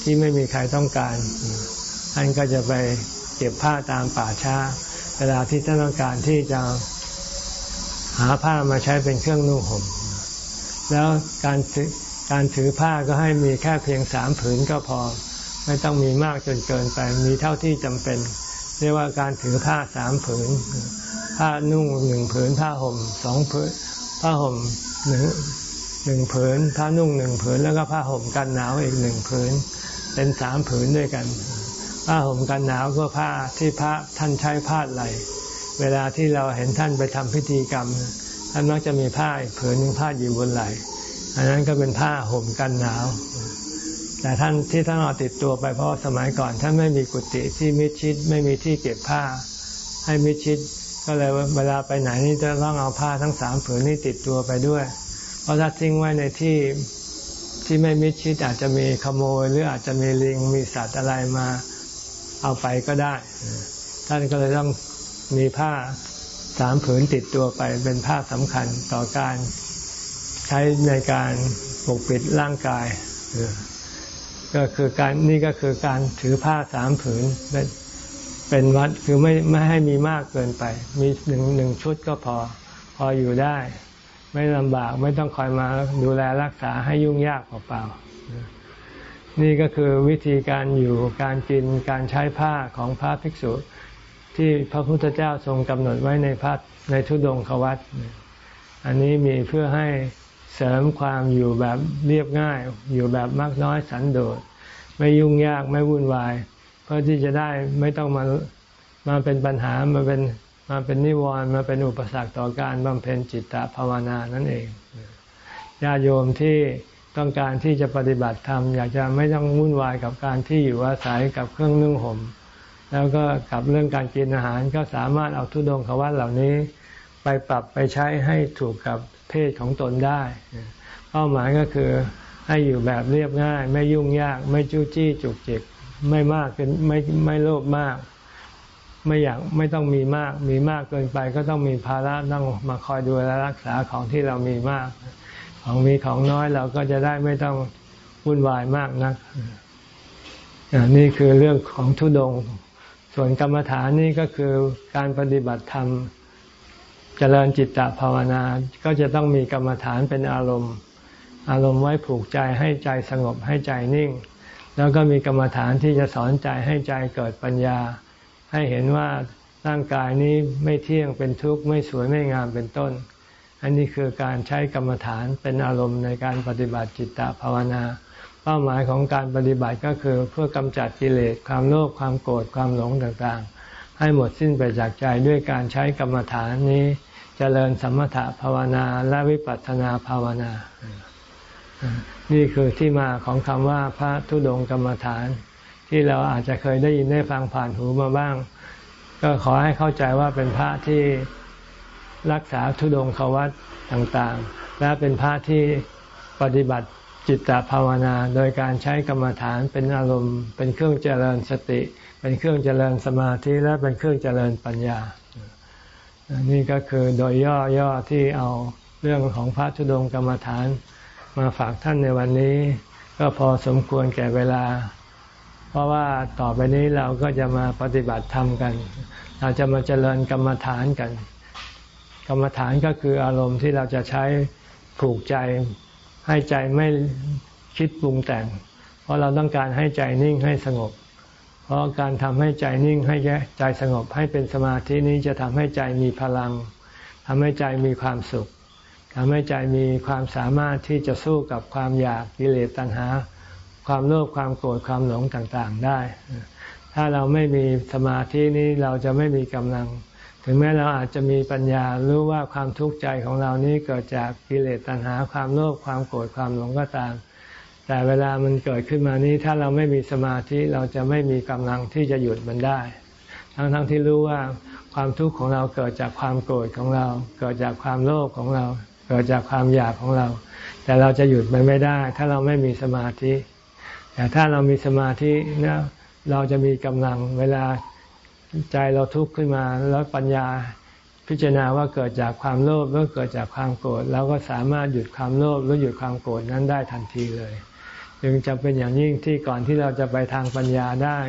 ที่ไม่มีใครต้องการท่านก็จะไปเก็บผ้าตามป่าช้า เวลาที่ท่านต้องการที่จะหาผ้ามาใช้เป็นเครื่องนุ่งห่มแล้วการ การถือผ้าก็ให้มีแค่เพียงสามผืนก็พอ ไม่ต้องมีมากจนเกินไป มีเท่าที่จำเป็น เรียกว่าการถือผ้าสามผืน ผ้านุ่งหนึ่งผืน ผ้าห่มสองผืน ผ้าห่มหนึ่งหนึ่งผืน ผ้านุ่งหนึ่งผืน แล้วก็ผ้าห่มกันหนาวอีกหนึ่งผืน เป็นสามผืนด้วยกัน ผ้าห่มกันหนาวก็ผ้าที่พระท่านใช้ผ้าไหลเวลาที่เราเห็นท่านไปทำพิธีกรรมท่านมักจะมีผ้าผืนหนึ่งผ้าอยู่บนไหล อันนั้นก็เป็นผ้าห่มกันหนาว แต่ท่านที่ท่านเอาติดตัวไปเพราะสมัยก่อนท่านไม่มีกุฏิที่มิดชิดไม่มีที่เก็บผ้า ให้มิดชิด ก็เลยเวลาไปไหนนี่จะต้องเอาผ้าทั้งสามผืนนี้ติดตัวไปด้วย เพราะถ้าทิ้งไว้ในที่ที่ไม่มิดชิดอาจจะมีขโมย หรืออาจจะมีลิงมีสัตว์อะไรมาเอาไปก็ได้ ท่านก็เลยต้องมีผ้าสามผืนติดตัวไปเป็นผ้าสำคัญต่อการ ช้ในการปกปิดร่างกาย ก็คือการนี่ก็คือการถือผ้าสามผืนเป็นวัดคือไม่ไม่ให้มีมากเกินไป มีหนึ่งหนึ่งชุดก็พอพออยู่ได้ ไม่ลำบากไม่ต้องคอยมาดูแลรักษาให้ยุ่งยากเปล่าๆนี่ก็คือวิธีการอยู่การกินการใช้ผ้าของพระภิกษุที่พระพุทธเจ้าทรงกำหนดไว้ในพระในทุดงควัตอันนี้มีเพื่อให้ เสริมความอยู่แบบเรียบง่าย อยู่แบบมากน้อยสันโดษ ไม่ยุ่งยากไม่วุ่นวาย เพื่อที่จะได้ไม่ต้องมามาเป็นปัญหามาเป็นมาเป็นนิวรณ์มาเป็นอุปสรรคต่อการบำเพ็ญจิตตภาวนานั่นเองญาโยมที่ต้องการที่จะปฏิบัติธรรมอยากจะไม่ต้องวุ่นวายกับการที่อยู่อาศัยกับเครื่องนึ่งห่มแล้วก็กับเรื่องการกินอาหารก็สามารถเอาทุดงควัตเหล่านี้ ไปปรับไปใช้ให้ถูกกับ เพศของตนได้ เป้าหมายก็คือให้อยู่แบบเรียบง่าย ไม่ยุ่งยาก ไม่จู้จี้จุกจิกไม่มากเป็นไม่ไม่โลภมาก ไม่อยากไม่ต้องมีมาก มีมากเกินไปก็ต้องมีภาระต้องมาคอยดูแลรักษาของที่เรามีมาก ของมีของน้อยเราก็จะได้ไม่ต้องวุ่นวายมากนักนี่คือเรื่องของทุดง ส่วนกรรมฐานนี่ก็คือการปฏิบัติธรรม จริญจิตตภาวนา ก็จะต้องมีกรรมฐานเป็นอารมณ์ อารมณ์ไว้ผูกใจให้ใจสงบให้ใจนิ่ง แล้วก็มีกรรมฐานที่จะสอนใจให้ใจเกิดปัญญา ให้เห็นว่าร่างกายนี้ไม่เที่ยงเป็นทุกข์ไม่สวยไม่งามเป็นต้น อันนี้คือการใช้กรรมฐานเป็นอารมณ์ในการปฏิบัติจิตตภาวนา เป้าหมายของการปฏิบัติก็คือเพื่อกำจัดกิเลสความโลภความโกรธความหลงต่างๆ ให้หมดสิ้นไปจากใจด้วยการใช้กรรมฐานนี้ จริญสมถะภาวนาและวิปัสสนาภาวนา นี่คือที่มาของคำว่าพระธุดงกรรมฐาน ที่เราอาจจะเคยได้ยินได้ฟังผ่านหูมาบ้าง ก็ขอให้เข้าใจว่าเป็นพระที่รักษาทุดงควัตต่างๆ และเป็นพระที่ปฏิบัติจิตตภาวนา โดยการใช้กรรมฐานเป็นอารมณ์ เป็นเครื่องเจริญสติ เป็นเครื่องเจริญสมาธิและเป็นเครื่องเจริญปัญญา นี่ก็คือโดยย่อๆที่เอาเรื่องของพระธุดงกรรมฐาน มาฝากท่านในวันนี้ ก็พอสมควรแก่เวลา เพราะว่าต่อไปนี้เราก็จะมาปฏิบัติธรรมกัน เราจะมาเจริญกรรมฐานกัน กรรมฐานก็คืออารมณ์ที่เราจะใช้ผูกใจ ให้ใจไม่คิดปรุงแต่ง เพราะเราต้องการให้ใจนิ่งให้สงบ ราะการทำให้ใจนิ่งให้ใจสงบให้เป็นสมาธินี้จะทำให้ใจมีพลังทำให้ใจมีความสุขทำให้ใจมีความสามารถที่จะสู้กับความอยากกิเลสตัณหา ความโลภความโกรธความหลงต่างๆได้ ถ้าเราไม่มีสมาธินี้เราจะไม่มีกำลัง ถึงแม้เราอาจจะมีปัญญารู้ว่าความทุกข์ใจของเรานี้เกิดจากกิเลสตัณหา ความโลภความโกรธความหลงก็ตาม แต่เวลามันเกิดขึ้นมานี้ถ้าเราไม่มีสมาธิเราจะไม่มีกำลังที่จะหยุดมันได้ ทั้งๆทที่รู้ว่าความทุกข์ของเราเกิดจากความโกรธของเรา เกิดจากความโลภของเรา เกิดจากความอยากของเรา แต่เราจะหยุดมันไม่ได้ ถ้าเราไม่มีสมาธิ แต่ถ้าเรามีสมาธิเนี่ยเราจะมีกำลังเวลาใจเราทุกข์ขึ้นมาแล้วปัญญาพิจารณาว่าเกิดจากความโลภหรือเกิดจากความโกรธเราก็สามารถหยุดความโลภหรือหยุดความโกรธนั้นได้ทันทีเลย จึงจะเป็นอย่างยิ่งที่ก่อนที่เราจะไปทางปัญญาได้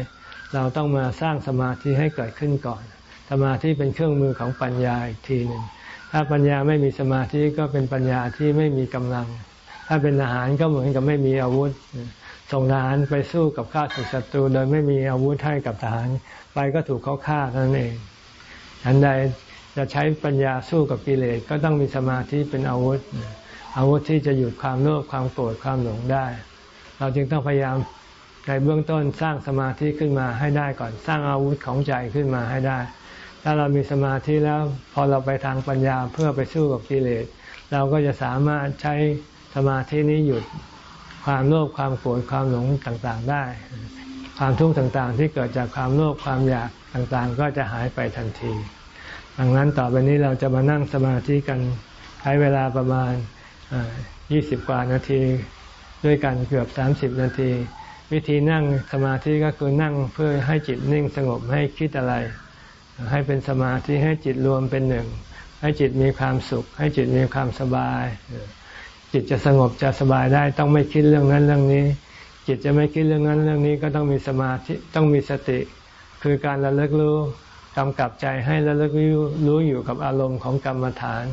เราต้องมาสร้างสมาธิให้เกิดขึ้นก่อน สมาธิเป็นเครื่องมือของปัญญาอีกทีหนึ่งถ้าปัญญาไม่มีสมาธิก็เป็นปัญญาที่ไม่มีกำลัง ถ้าเป็นทหารก็เหมือนกับไม่มีอาวุธ ส่งทหารไปสู้กับข้าศึกศัตรูโดยไม่มีอาวุธให้กับทหาร ไปก็ถูกเขาฆ่านั่นเองอันใดจะใช้ปัญญาสู้กับกิเลสก็ต้องมีสมาธิเป็นอาวุธ อาวุธที่จะหยุดความโลภความโกรธความหลงได้ เราจึงต้องพยายามในเบื้องต้นสร้างสมาธิขึ้นมาให้ได้ก่อน สร้างอาวุธของใจขึ้นมาให้ได้ ถ้าเรามีสมาธิแล้วพอเราไปทางปัญญาเพื่อไปสู้กับกิเลสเราก็จะสามารถใช้สมาธินี้หยุดความโลภความโกรธความหลงต่างๆได้ ความทุกข์ต่างๆ ที่เกิดจากความโลภความอยากต่างๆ ก็จะหายไปทันที ดังนั้นต่อไปนี้เราจะมานั่งสมาธิกันใช้เวลาประมาณ 20 กว่านาที ด้วยกันเกือบ 30 นาที วิธีนั่งสมาธิก็คือนั่งเพื่อให้จิตนิ่งสงบให้คิดอะไร ให้เป็นสมาธิให้จิตรวมเป็นหนึ่ง ให้จิตมีความสุข ให้จิตมีความสบาย จิตจะสงบจะสบายได้ต้องไม่คิดเรื่องนั้นเรื่องนี้ จิตจะไม่คิดเรื่องนั้นเรื่องนี้ก็ต้องมีสมาธิต้องมีสติ คือการระลึกรู้กำกับใจให้ระลึกรู้รู้อยู่กับอารมณ์ของกรรมฐาน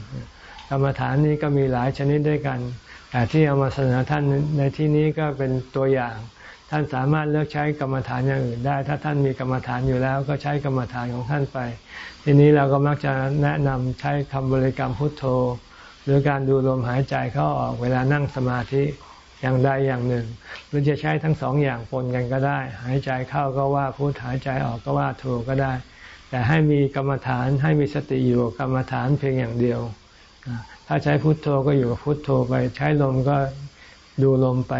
กรรมฐานนี้ก็มีหลายชนิดด้วยกัน แต่ที่เอามาเสนอท่านในที่นี้ก็เป็นตัวอย่าง ท่านสามารถเลือกใช้กรรมฐานอย่างอื่นได้ ถ้าท่านมีกรรมฐานอยู่แล้วก็ใช้กรรมฐานของท่านไป ทีนี้เราก็มักจะแนะนำใช้คำบริกรรมพุทโธ หรือการดูลมหายใจเข้าออกเวลานั่งสมาธิอย่างใดอย่างหนึ่ง หรือจะใช้ทั้งสองอย่างปนกันก็ได้ หายใจเข้าก็ว่าพุทหายใจออกก็ว่าโธก็ได้ แต่ให้มีกรรมฐานให้มีสติอยู่กรรมฐานเพียงอย่างเดียว ถ้าใช้พุทโธก็อยู่กับพุทโธไป ใช้ลมก็ดูลมไป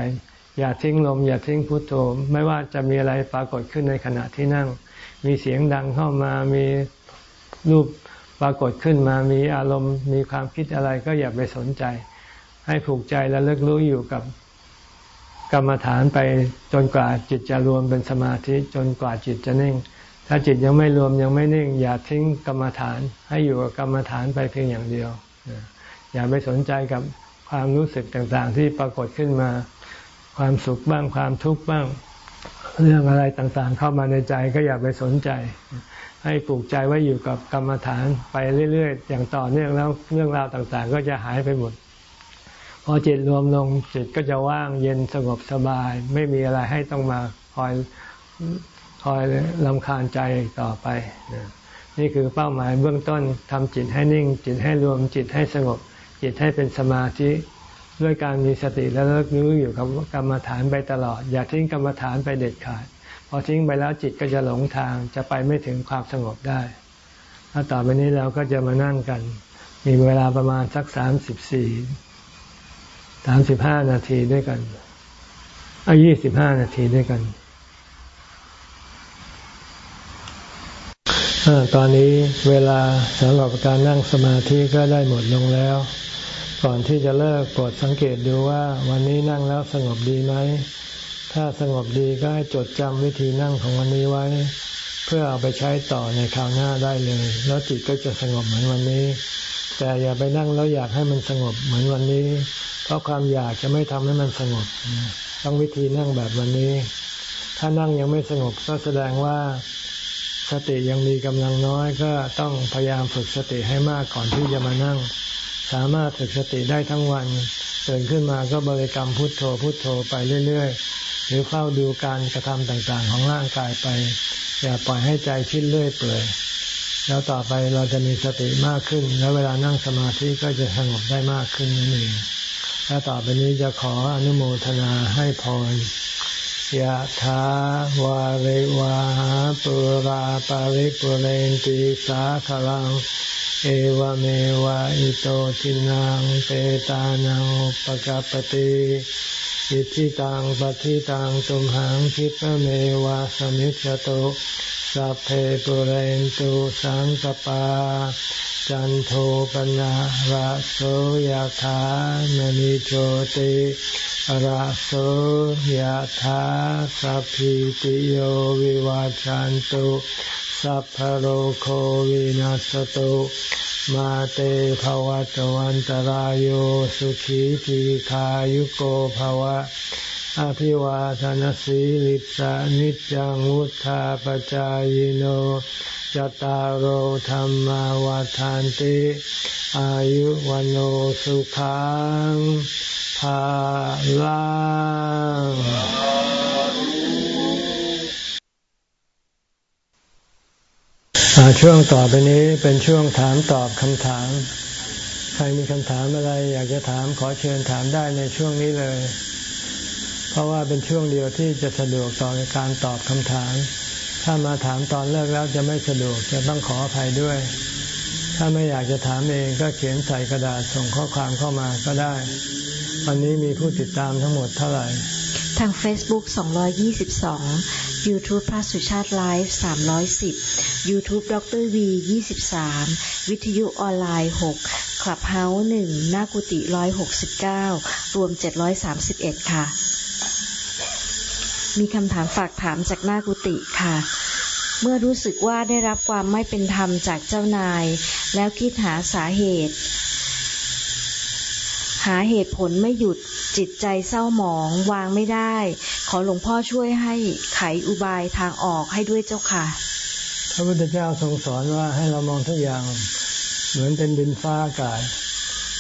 อย่าทิ้งลม อย่าทิ้งพุทโธ ไม่ว่าจะมีอะไรปรากฏขึ้นในขณะที่นั่ง มีเสียงดังเข้ามา มีรูปปรากฏขึ้นมา มีอารมณ์ มีความคิดอะไรก็อย่าไปสนใจ ให้ผูกใจและเลิกรู้อยู่กับกรรมฐานไปจนกว่าจิตจะรวมเป็นสมาธิจนกว่าจิตจะนิ่ง ถ้าจิตยังไม่รวมยังไม่นิ่ง อย่าทิ้งกรรมฐาน ให้อยู่กับกรรมฐานไปเพียงอย่างเดียว อย่าไปสนใจกับความรู้สึกต่างๆ ที่ปรากฏขึ้นมา ความสุขบ้างความทุกข์บ้าง เรื่องอะไรต่างๆ เข้ามาในใจก็อย่าไปสนใจ ให้ปลูกใจไว้อยู่กับกรรมฐานไปเรื่อยๆ อย่างต่อเนื่องแล้วเรื่องราวต่างๆ ก็จะหายไปหมดพอจิตรวมลงจิตก็จะว่างเย็นสงบสบาย ไม่มีอะไรให้ต้องมาคอยคอยลำคาญใจต่อไป นี่คือเป้าหมายเบื้องต้นทำจิตให้นิ่ง จิตให้รวมจิตให้สงบ จิตให้เป็นสมาธิด้วยการมีสติและเลิกรู้อยู่กับกรรมฐานไปตลอด อย่าทิ้งกรรมฐานไปเด็ดขาด พอทิ้งไปแล้วจิตก็จะหลงทางจะไปไม่ถึงความสงบได้ถ้าต่อไปนี้เราก็จะมานั่งกัน มีเวลาประมาณสักสามสิบสี่สามสิบห้านาทีด้วยกันอายี่สิบห้านาทีด้วยกันอตอนนี้เวลาสำหรับการนั่งสมาธิก็ได้หมดลงแล้ว ก่อนที่จะเลิกโปรดสังเกตดูว่าวันนี้นั่งแล้วสงบดีไหม ถ้าสงบดีก็ให้จดจำวิธีนั่งของวันนี้ไว้ เพื่อเอาไปใช้ต่อในคราวหน้าได้เลย แล้วจิตก็จะสงบเหมือนวันนี้ แต่อย่าไปนั่งแล้วอยากให้มันสงบเหมือนวันนี้ เพราะความอยากจะไม่ทำให้มันสงบ ต้องวิธีนั่งแบบวันนี้ ถ้านั่งยังไม่สงบก็แสดงว่าสติยังมีกำลังน้อยก็ต้องพยายามฝึกสติให้มากก่อนที่จะมานั่ง สามารถฝึกสติได้ทั้งวันตื่นขึ้นมาก็บริกรรมพุทโธพุทโธไปเรื่อย ๆ หรือเฝ้าดูการกระทำต่างๆ ของร่างกายไป อย่าปล่อยให้ใจคิดเรื่อยเปื่อยแล้วต่อไปเราจะมีสติมากขึ้น แล้วเวลานั่งสมาธิก็จะสงบได้มากขึ้นนั่นเองแล้วต่อไปนี้จะขออนุโมทนาให้พรยะถาวาริวาหาปุราปาริปุเรนติสาขลัง เอวเมวะอิโตทินังเปตานังปกาปติอิทิตังปฏิตังตุมหังคิปเมวะสมิจจตุสัพเพปุเรนตุสังกปา จันโทปนะระโสยธามณิโชติระโสยธาสัพพิติโยวิวาจันตุ สัพพโรโควินัสตุมาเตภวัตวันตารโยสุขีทีขายุโกภวะ อภิวาทนสีลิสานิจังวุธาปจายโนจตารโหธรรมวาทานติ อายุวันโอสุขังภาลัง ช่วงต่อไปนี้เป็นช่วงถามตอบคำถาม ใครมีคำถามอะไร อยากจะถามขอเชิญถามได้ในช่วงนี้เลย เพราะว่าเป็นช่วงเดียวที่จะสะดวกต่อการตอบคำถาม ถ้ามาถามตอนเลิกแล้วจะไม่สะดวกจะต้องขออภัยด้วย ถ้าไม่อยากจะถามเองก็เขียนใส่กระดาษส่งข้อความเข้ามาก็ได้ วันนี้มีผู้ติดตามทั้งหมดเท่าไหร่ ทาง Facebook 222 YouTube พระสุชาติไลฟ์310 YouTube ดร V 23 วิทยุออนไลน์6 Clubhouse 1หน้ากุฏิ169 รวม 731 ค่ะ มีคำถามฝากถามจากหน้ากุฏิค่ะ เมื่อรู้สึกว่าได้รับความไม่เป็นธรรมจากเจ้านาย แล้วคิดหาสาเหตุ หาเหตุผลไม่หยุดจิตใจเศร้าหมองวางไม่ได้ ขอหลวงพ่อช่วยให้ไขอุบายทางออกให้ด้วยเจ้าค่ะ พระพุทธเจ้าทรงสอนว่าให้เรามองทุกอย่างเหมือนเป็นดินฟ้าอากาศ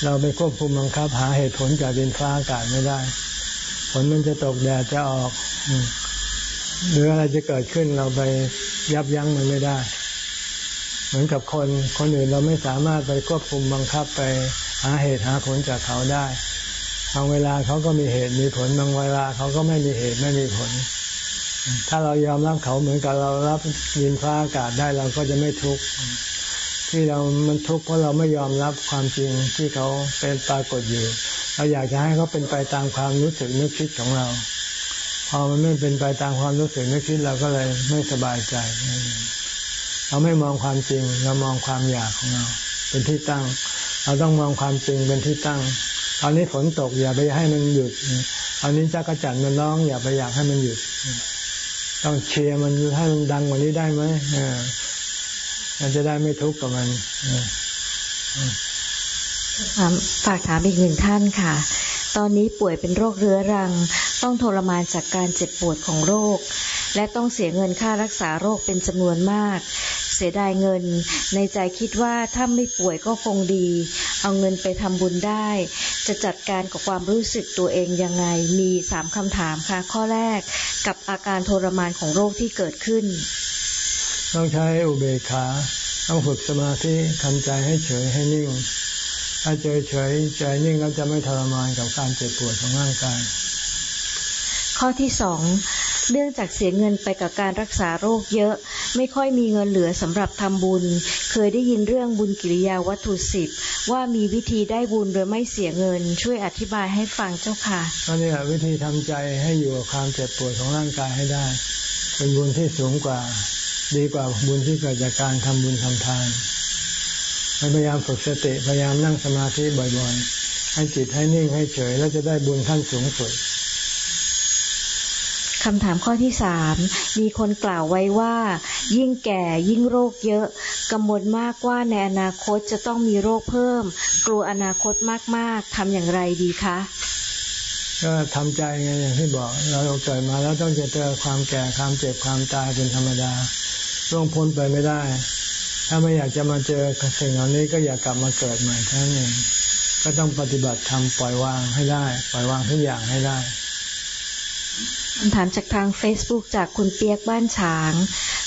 เราไปควบคุมบังคับหาเหตุผลจากดินฟ้าอากาศไม่ได้ฝนมันจะตกแดดจะออกหรืออะไรจะเกิดขึ้นเราไปยับยั้งมันไม่ได้ เหมือนกับคนคนอื่นเราไม่สามารถไปควบคุมบังคับไปหาเหตุหาผลจากเขาได้ บางเวลาเขาก็มีเหตุมีผลบางเวลาเขาก็ไม่มีเหตุไม่มีผล ถ้าเรายอมรับเขาเหมือนกับเรารับยินฟ้าอากาศได้เราก็จะไม่ทุกข์ที่เรามันทุกข์เพราะเราไม่ยอมรับความจริงที่เขาเป็นปรากฏอยู่ เราอยากจะให้เขาเป็นไปตามความรู้สึกนึกคิดของเรา พอมันไม่เป็นไปตามความรู้สึกนึกคิดเราก็เลยไม่สบายใจ เราไม่มองความจริง เรามองความอยากของเรา เป็นที่ตั้ง เราต้องมองความจริงเป็นที่ตั้ง ตอนนี้ฝนตกอย่าไปให้มันหยุดตอนนี้จักระจันมันร้อง อย่าไปอยากให้มันหยุด ต้องเชียร์มันให้มันดังกว่านี้ได้ไหมมันจะได้ไม่ทุกข์กับมันฝากถามอีกหนึ่งท่านค่ะ ตอนนี้ป่วยเป็นโรคเรื้อรัง ต้องทรมานจากการเจ็บปวดของโรค และต้องเสียเงินค่ารักษาโรคเป็นจำนวนมาก เสียดายเงิน ในใจคิดว่าถ้าไม่ป่วยก็คงดี เอาเงินไปทำบุญได้ จะจัดการกับความรู้สึกตัวเองยังไง มีสามคำถามค่ะ ข้อแรกกับอาการทรมานของโรคที่เกิดขึ้น ต้องใช้อุเบกขาต้องฝึกสมาธิทำใจให้เฉยให้นิ่ง ถ้าเฉยเฉยใจนิ่งก็จะไม่ทรมานกับการเจ็บปวดของร่างกาย ข้อที่สอง เนื่องจากเสียเงินไปกับการรักษาโรคเยอะ ไม่ค่อยมีเงินเหลือสำหรับทำบุญ เคยได้ยินเรื่องบุญกิริยาวัตถุสิบว่ามีวิธีได้บุญโดยไม่เสียเงิน ช่วยอธิบายให้ฟังเจ้าค่ะก็นี่วิธีทำใจให้อยู่กับความเจ็บปวดของร่างกายให้ได้ เป็นบุญที่สูงกว่า ดีกว่าบุญที่เกิดจากการทำบุญทำทานพยายามฝึกสติพยายามนั่งสมาธิบ่อยๆ ให้จิตให้นิ่งให้เฉยแล้วจะได้บุญขั้นสูงสุด คำถามข้อที่สามมีคนกล่าวไว้ว่า ยิ่งแก่ยิ่งโรคเยอะ กังวลมากว่าในอนาคตจะต้องมีโรคเพิ่ม กลัวอนาคตมากๆทำอย่างไรดีคะ ก็ทำใจไงอย่างที่บอก เราเกิดมาแล้วต้องจเจอความแก่ความเจ็บความตายเป็นธรรมดาล่วงพ้นไปไม่ได้ ถ้าไม่อยากจะมาเจอสิ่งเหล่านี้ก็อย่ากลับมาเกิดใหม่ท่านเองก็ต้องปฏิบัติทำปล่อยวางให้ได้ ปล่อยวางทุกอย่างให้ได้ คำถามจากทาง Facebook จากคุณเปียกบ้านฉาง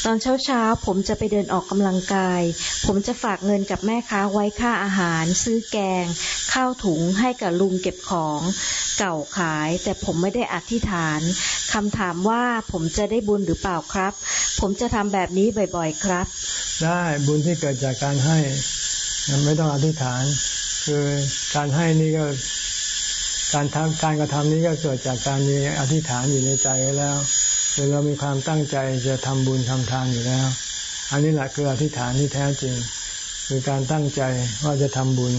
ตอนเช้าเช้าผมจะไปเดินออกกำลังกาย ผมจะฝากเงินกับแม่ค้าไว้ค่าอาหาร ซื้อแกง ข้าวถุงให้กับลุงเก็บของ เก่าขาย แต่ผมไม่ได้อธิษฐานคำถามว่าผมจะได้บุญหรือเปล่าครับ ผมจะทำแบบนี้บ่อยๆครับ ได้บุญที่เกิดจากการให้ไม่ต้องอธิษฐาน คือการให้นี่ก็ การทำการกระทำนี้ก็เกิดจากการมีอธิษฐานอยู่ในใจไว้แล้วคือเรามีความตั้งใจจะทำบุญทำทานอยู่แล้ว อันนี้แหละคืออธิษฐานที่แท้จริง คือการตั้งใจว่าจะทำบุญ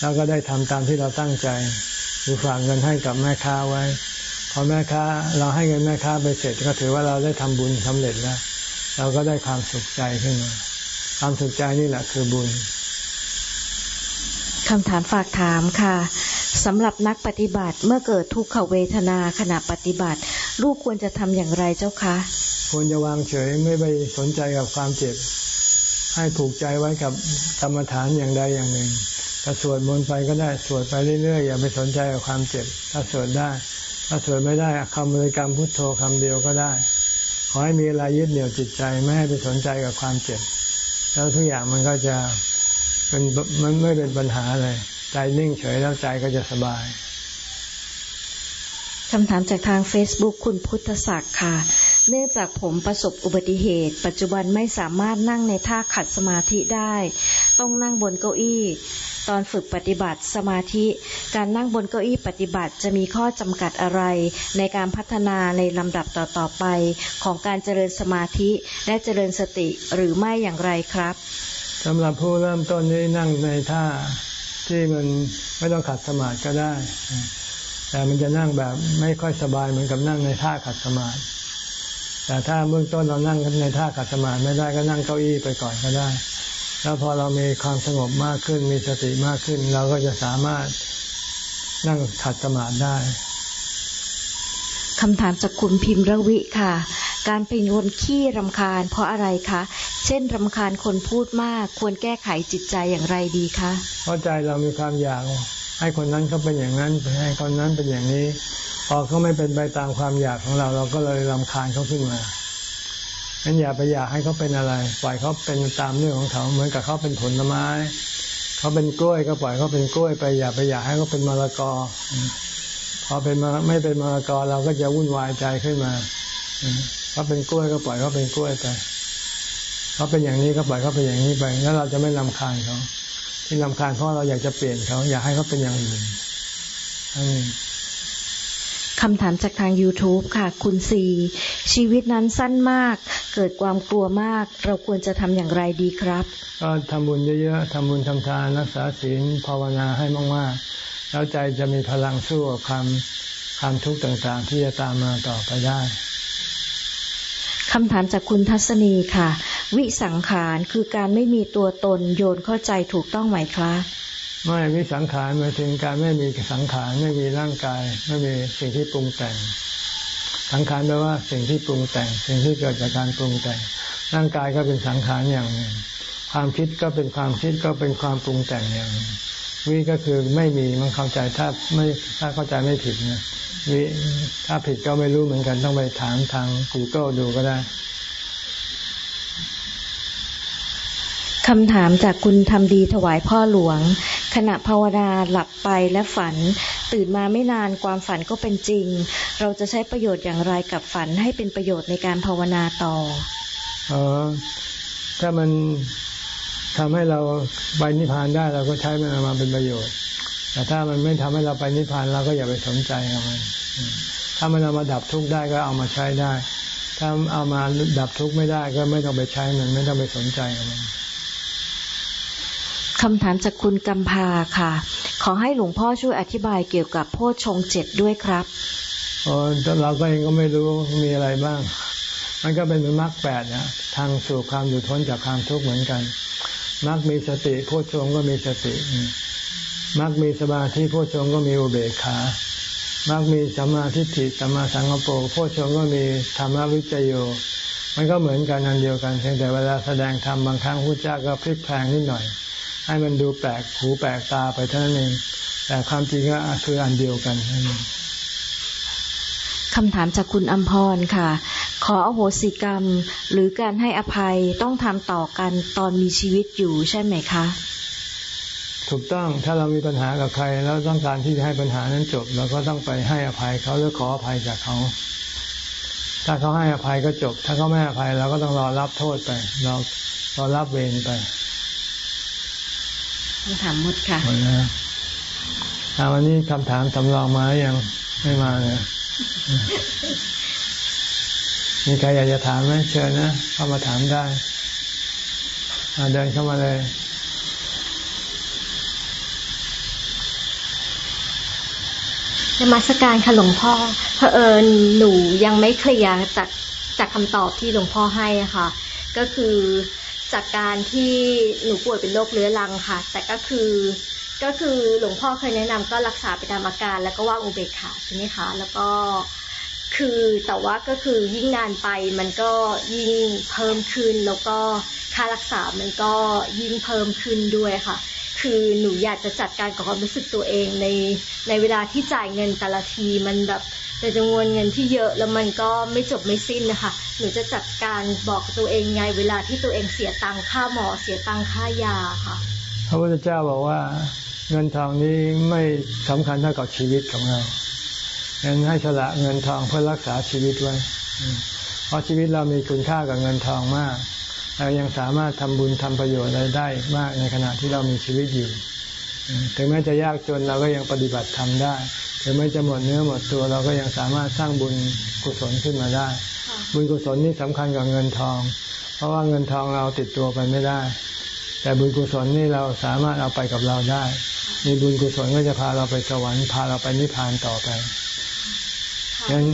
แล้วก็ได้ทำตามที่เราตั้งใจคือฝากเงินให้กับแม่ค้าไว้ พอแม่ค้าเราให้เงินแม่ค้าไปเสร็จ ก็ถือว่าเราได้ทำบุญสำเร็จแล้ว เราก็ได้ความสุขใจขึ้นมา ความสุขใจนี่แหละคือบุญคำถามฝากถามค่ะ สำหรับนักปฏิบัติเมื่อเกิดทุกขเวทนาขณะปฏิบัติ ลูกควรจะทำอย่างไรเจ้าคะควรจะวางเฉยไม่ไปสนใจกับความเจ็บ ให้ผูกใจไว้กับกรรมฐานอย่างใดอย่างหนึ่งถ้าสวดมนต์ไปก็ได้สวดไปเรื่อยๆอย่าไปสนใจกับความเจ็บ ถ้าสวดได้ ถ้าสวดไม่ได้คำบริกรรมพุทโธคำเดียวก็ได้ ขอให้มีอะไรยึดเหนี่ยวจิตใจไม่ให้ไปสนใจกับความเจ็บ แล้วทุกอย่างมันก็จะเป็นมันไม่เป็นปัญหาเลย ใจนิ่งเฉยแล้วใจก็จะสบายคำถามจากทาง Facebook คุณพุทธศักดิ์ค่ะ เนื่องจากผมประสบอุบัติเหตุ ปัจจุบันไม่สามารถนั่งในท่าขัดสมาธิได้ ต้องนั่งบนเก้าอี้ ตอนฝึกปฏิบัติสมาธิ การนั่งบนเก้าอี้ปฏิบัติจะมีข้อจำกัดอะไร ในการพัฒนาในลำดับต่อๆไป ของการเจริญสมาธิและเจริญสติหรือไม่อย่างไรครับสำหรับผู้เริ่มต้นนี้นั่งในท่า ที่มันไม่ต้องขัดสมาธิก็ได้ แต่มันจะนั่งแบบไม่ค่อยสบายเหมือนกับนั่งในท่าขัดสมาธิแต่ถ้าเบื้องต้นเรานั่งในท่าขัดสมาธิไม่ได้ก็นั่งเก้าอี้ไปก่อนก็ได้ แล้วพอเรามีความสงบมากขึ้นมีสติมากขึ้น เราก็จะสามารถนั่งขัดสมาธิได้ คำถามจากคุณพิมพ์ระวิค่ะ การเป็นคนขี้รำคาญ เพราะอะไรคะ เช่นรำคาญคนพูดมาก ควรแก้ไขจิตใจอย่างไรดีคะ เพราะใจเรามีความอยากให้คนนั้นเขาเป็นอย่างนั้นให้คนนั้นเป็นอย่างนี้ พอเขาไม่เป็นไปตามความอยากของเรา เราก็เลยรำคาญเขาขึ้นมางั้นอย่าไปอยากให้เขาเป็นอะไร ปล่อยเขาเป็นตามเรื่องของเขา เหมือนกับเขาเป็นผลไม้ เขาเป็นกล้วยก็ปล่อยเขาเป็นกล้วยไปอย่าไปอยากให้เขาเป็นมะละกอ พอเป็นมาไม่เป็นมรกรเราก็จะวุ่นวายใจขึ้นมาเขาเป็นกล้วยก็ปล่อยเขาเป็นกล้วยไปเขาเป็นอย่างนี้ก็ปล่อยเขาเป็นอย่างนี้ไป แล้วเราจะไม่ลำคาญเขาที่ลำคาญเพราะเราอยากจะเปลี่ยนเขาอยากให้เขาเป็นอย่างอื่นคำถามจากทาง YouTube ค่ะ คุณซี ชีวิตนั้นสั้นมาก เกิดความกลัวมาก เราควรจะทำอย่างไรดีครับ ก็ทำบุญเยอะๆทำบุญทำทานรักษาศีลภาวนาให้มากๆ แล้วใจจะมีพลังสู้กับความความทุกข์ต่างๆ ที่จะตามมาต่อไปได้คำถามจากคุณทัศนีค่ะ วิสังขารคือการไม่มีตัวตนโยนเข้าใจถูกต้องไหมครับไม่วิสังขารหมายถึงการไม่มีสังขารไม่มีร่างกาย ไม่มีสิ่งที่ปรุงแต่ง สังขารแปลว่าสิ่งที่ปรุงแต่ง สิ่งที่เกิดจากการปรุงแต่ง ร่างกายก็เป็นสังขารอย่างหนึ่งความคิดก็เป็นความคิดก็เป็นความปรุงแต่งอย่างหนึ่ง วิก็คือไม่มีมันเข้าใจถ้าไม่ถ้าเข้าใจไม่ผิดนะวิถ้าผิดก็ไม่รู้เหมือนกันต้องไปถามทาง Google ดูก็ได้คำถามจากคุณทำดีถวายพ่อหลวง ขณะภาวนาหลับไปและฝัน ตื่นมาไม่นานความฝันก็เป็นจริง เราจะใช้ประโยชน์อย่างไรกับฝันให้เป็นประโยชน์ในการภาวนาต่อออถ้ามัน ทำให้เราไปนิพพานได้เราก็ใช้มันมาเป็นประโยชน์ แต่ถ้ามันไม่ทำให้เราไปนิพพานเราก็อย่าไปสนใจกับมัน ถ้ามันเอามาดับทุกข์ได้ก็เอามาใช้ได้ถถ้าเอามาดับทุกข์ไม่ได้ก็ไม่ต้องไปใช้มันไม่ต้องไปสนใจมันคำถามจากคุณกำพาค่ะ ขอให้หลวงพ่อช่วยอธิบายเกี่ยวกับโพชงเจ็ดด้วยครับอ๋อเราก็เองก็ไม่รู้มีอะไรบ้าง มันก็เป็นเหมือนมรรคแปดนะทางสู่ความหยุดพ้นจากความทุกข์เหมือนกัน มรรคมีสติโพชงก็มีสติมรรคมีสมาธิโพชงก็มีอุเบกขามักมีสัมมาทิฏฐิสัมมาสังกปรโพชงก็มีธรรมวิจโย มันก็เหมือนกันอันเดียวกันเพียงแต่เวลาแสดงธรรมบางครั้งพระเจ้าก็พลิกแพลงนิดหน่อย ให้มันดูแปลกหูแปลกตาไปเท่านั้นเองแต่ความจริงก็คืออันเดียวกันนั่นเองคำถามจากคุณอัมพรค่ะ ขออโหสิกรรม หรือการให้อภัยต้องทำต่อกันตอนมีชีวิตอยู่ใช่ไหมคะ ถูกต้องถ้าเรามีปัญหากับใคร แล้วต้องการที่จะให้ปัญหานั้นจบเราก็ต้องไปให้อภัยเขาหรือขออภัยจากเขา ถ้าเขาให้อภัยก็จบ ถ้าเขาไม่อภัยเราก็ต้องรอรับโทษไปเรารอรับเวรไปคำถามหมดค่ะหมดแล้ววันนี้คำถามสำรองมายังไม่มาเลย มีใครอยากจะถามไหมเชิญนะ เข้ามาถามได้เดินเข้ามาเลยนมัสการค่ะหลวงพ่อเพอเอิญหนูยังไม่เคลียร์จากจากคำตอบที่หลวงพ่อให้ค่ะ ก็คือจากการที่หนูป่วยเป็นโรคเรื้อรังค่ะ แต่ก็คือก็คือหลวงพ่อเคยแนะนำก็รักษาไปตามอาการ แล้วก็ว่างอุเบกขาใช่ไหมคะ แล้วก็ คือแต่ว่าก็คือยิ่งนานไปมันก็ยิ่งเพิ่มขึ้น แล้วก็ค่ารักษา มันก็ยิ่งเพิ่มขึ้นด้วยค่ะ คือหนูอยากจะจัดการกับความรู้สึกตัวเองในในเวลาที่จ่ายเงินแต่ละทีมันแบบเป็นจำนวนเงินที่เยอะแล้วมันก็ไม่จบไม่สิ้นนะคะ หนูจะจัดการบอกตัวเองไงเวลาที่ตัวเองเสียตังค่าหมอเสียตังค่ายาค่ะ พระพุทธเจ้าบอกว่าเงินทองนี้ไม่สำคัญเท่ากับชีวิตของเรา งั้นให้ฉละเงินทองเพื่อรักษาชีวิตไว้ เพราะชีวิตเรามีคุณค่ากับเงินทองมาก เรายังสามารถทำบุญทำประโยชน์อะไรได้มากในขณะที่เรามีชีวิตอยู่ ถึงแม้จะยากจนเราก็ยังปฏิบัติทำได้ ถึงแม้จะหมดเนื้อหมดตัวเราก็ยังสามารถสร้างบุญกุศลขึ้นมาได้ บุญกุศลนี่สำคัญกับเงินทอง เพราะว่าเงินทองเราติดตัวไปไม่ได้ แต่บุญกุศลนี่เราสามารถเอาไปกับเราได้ มีบุญกุศลก็จะพาเราไปสวรรค์พาเราไปนิพพานต่อไป งั้น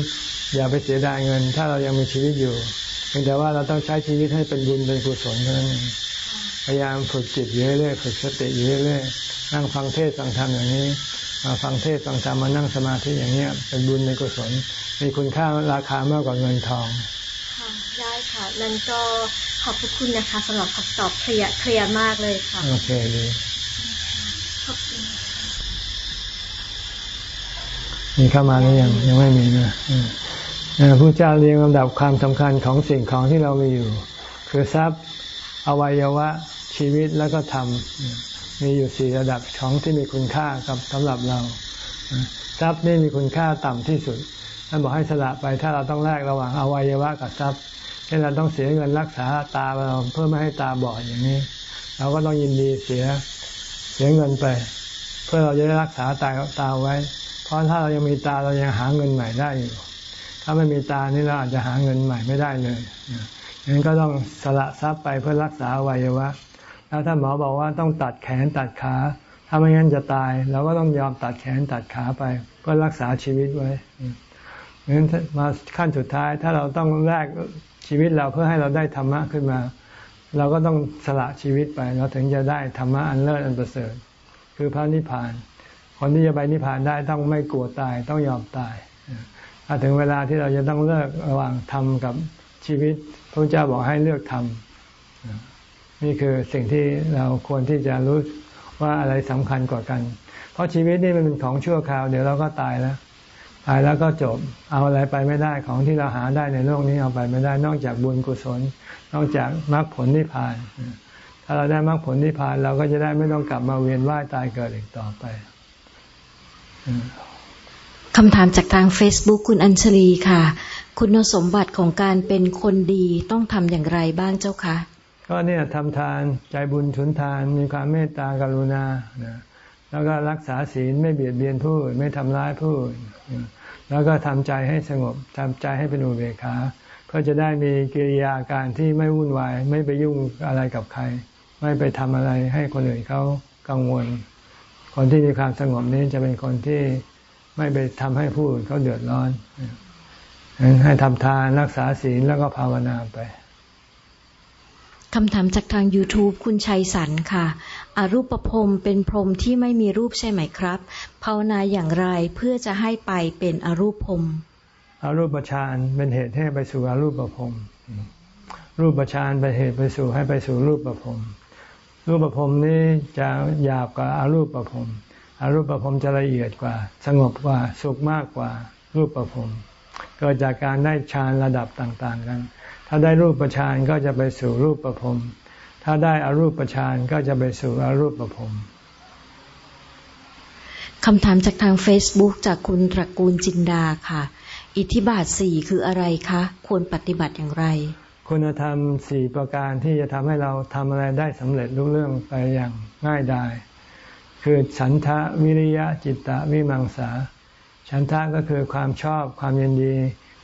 อย่าไปเสียดายเงิน ถ้าเรายังมีชีวิตอยู่เพียงแต่ว่าเราต้องใช้ชีวิตให้เป็นบุญเป็นกุศลเท่านั้นเองพยายามฝึกจิตเยอะๆฝึกสติเยอะๆนั่งฟังเทศฟังธรรมอย่างนี้มาฟังเทศฟังธรรมมานั่งสมาธิอย่างนี้เป็นบุญเป็นกุศลมีคุณค่าราคามากกว่าเงินทองค่ะได้ค่ะนั่นก็ขอบคุณนะคะสำหรับคำตอบเคลียร์เคลียร์มากเลยค่ะโอเคดี มีเข้ามาหรือยังยังไม่มีนะพระเจ้าเรียงลำดับความสำคัญของสิ่งของที่เรามีอยู่ คือทรัพย์อวัยวะชีวิตแล้วก็ธรรมมีอยู่สี่ระดับของที่มีคุณค่ากับสำหรับเราทรัพย์นี่มีคุณค่าต่ำที่สุดท่านบอกให้สละไปถ้าเราต้องแลกระหว่างอวัยวะกับทรัพย์เช่นเราต้องเสียเงินรักษาตาเราเพื่อไม่ให้ตาบอดอย่างนี้ เราก็ต้องยินดีเสียเสียเงินไป เพื่อเราจะได้รักษาตาตาไว้ ราะถ้าเรายังมีตาเรายังหาเงินใหม่ได้อยู่ ถ้าไม่มีตานี่เราอาจจะหาเงินใหม่ไม่ได้เลยงั้นก็ต้องสละทรัพย์ไปเพื่อรักษาวัยวะ แล้วถ้าหมอบอกว่าต้องตัดแขนตัดขา ถ้าไม่งั้นจะตาย เราก็ต้องยอมตัดแขนตัดขาไป เพื่อรักษาชีวิตไว้งั้นมาขั้นสุดท้าย ถ้าเราต้องแลกชีวิตเราเพื่อให้เราได้ธรรมะขึ้นมา เราก็ต้องสละชีวิตไป เราถึงจะได้ธรรมะอันเลิศอันประเสริฐ คือพระนิพพาน คนที่จะไปนิพพานได้ต้องไม่กลัวตายต้องยอมตายถ้าถึงเวลาที่เราจะต้องเลิกระหว่างธรรมกับชีวิตพระเจ้าบอกให้เลือกธรรมนี่คือสิ่งที่เราควรที่จะรู้ว่าอะไรสำคัญกว่ากัน เพราะชีวิตนี่มันเป็นของชั่วคราว เดี๋ยวเราก็ตายแล้ว ตายแล้วก็จบ เอาอะไรไปไม่ได้ของที่เราหาได้ในโลกนี้เอาไปไม่ได้ นอกจากบุญกุศล นอกจากมรรคผลนิพพาน ถ้าเราได้มรรคผลนิพพานเราก็จะได้ไม่ต้องกลับมาเวียนว่ายตายเกิดอีกต่อไป คำถามจากทาง Facebook คุณอัญชลีค่ะ คุณสมบัติของการเป็นคนดีต้องทำอย่างไรบ้างเจ้าคะก็เนี่ยทำทานใจบุญชุนทานมีความเมตตากรุณาแล้วก็รักษาศีลไม่เบียดเบียนผู้อื่นไม่ทำร้ายผู้อื่นแล้วก็ทำใจให้สงบทำใจให้เป็นอุเบกขาเพื่อจะได้มีกิริยาการที่ไม่วุ่นวาย ไม่ไปยุ่งอะไรกับใคร ไม่ไปทำอะไรให้คนอื่นเขากังวล คนที่มีความสงบนี้จะเป็นคนที่ไม่ไปทำให้ผู้อื่นเขาเดือดร้อนให้ทำทานรักษาศีลแล้วก็ภาวนาไปคำถามจากทาง YouTube คุณชัยสันค่ะอรูปภพเป็นพรหมที่ไม่มีรูปใช่ไหมครับ ภาวนาอย่างไรเพื่อจะให้ไปเป็นอรูปภพอรูปฌานเป็นเหตุให้ไปสู่อรูปภพรูปฌานเป็นเหตุไปสู่ให้ไปสู่รูปภพรู รูปภพรมนี้จะหยาบกว่าอารูปภพรมอารูปภพรมจะละเอียดกว่า สงบกว่าสุขมากกว่ารูปภพเกิดจากการได้ฌานระดับต่างๆกัน ถ้าได้รูปฌานก็จะไปสู่รูปประพรมถ้าได้อารูปฌานก็จะไปสู่อารูปประพรมคำถามจากทาง Facebook จากคุณตระกูลจินดาค่ะ อิทธิบาทสี่คืออะไรคะ ควรปฏิบัติอย่างไร คุณธรรมสี่ประการที่จะทำให้เราทำอะไรได้สำเร็จรู้เรื่องไปอย่างง่ายดายคือฉันทะวิริยะจิตตะวิมังสา ฉันทะก็คือความชอบความยินดี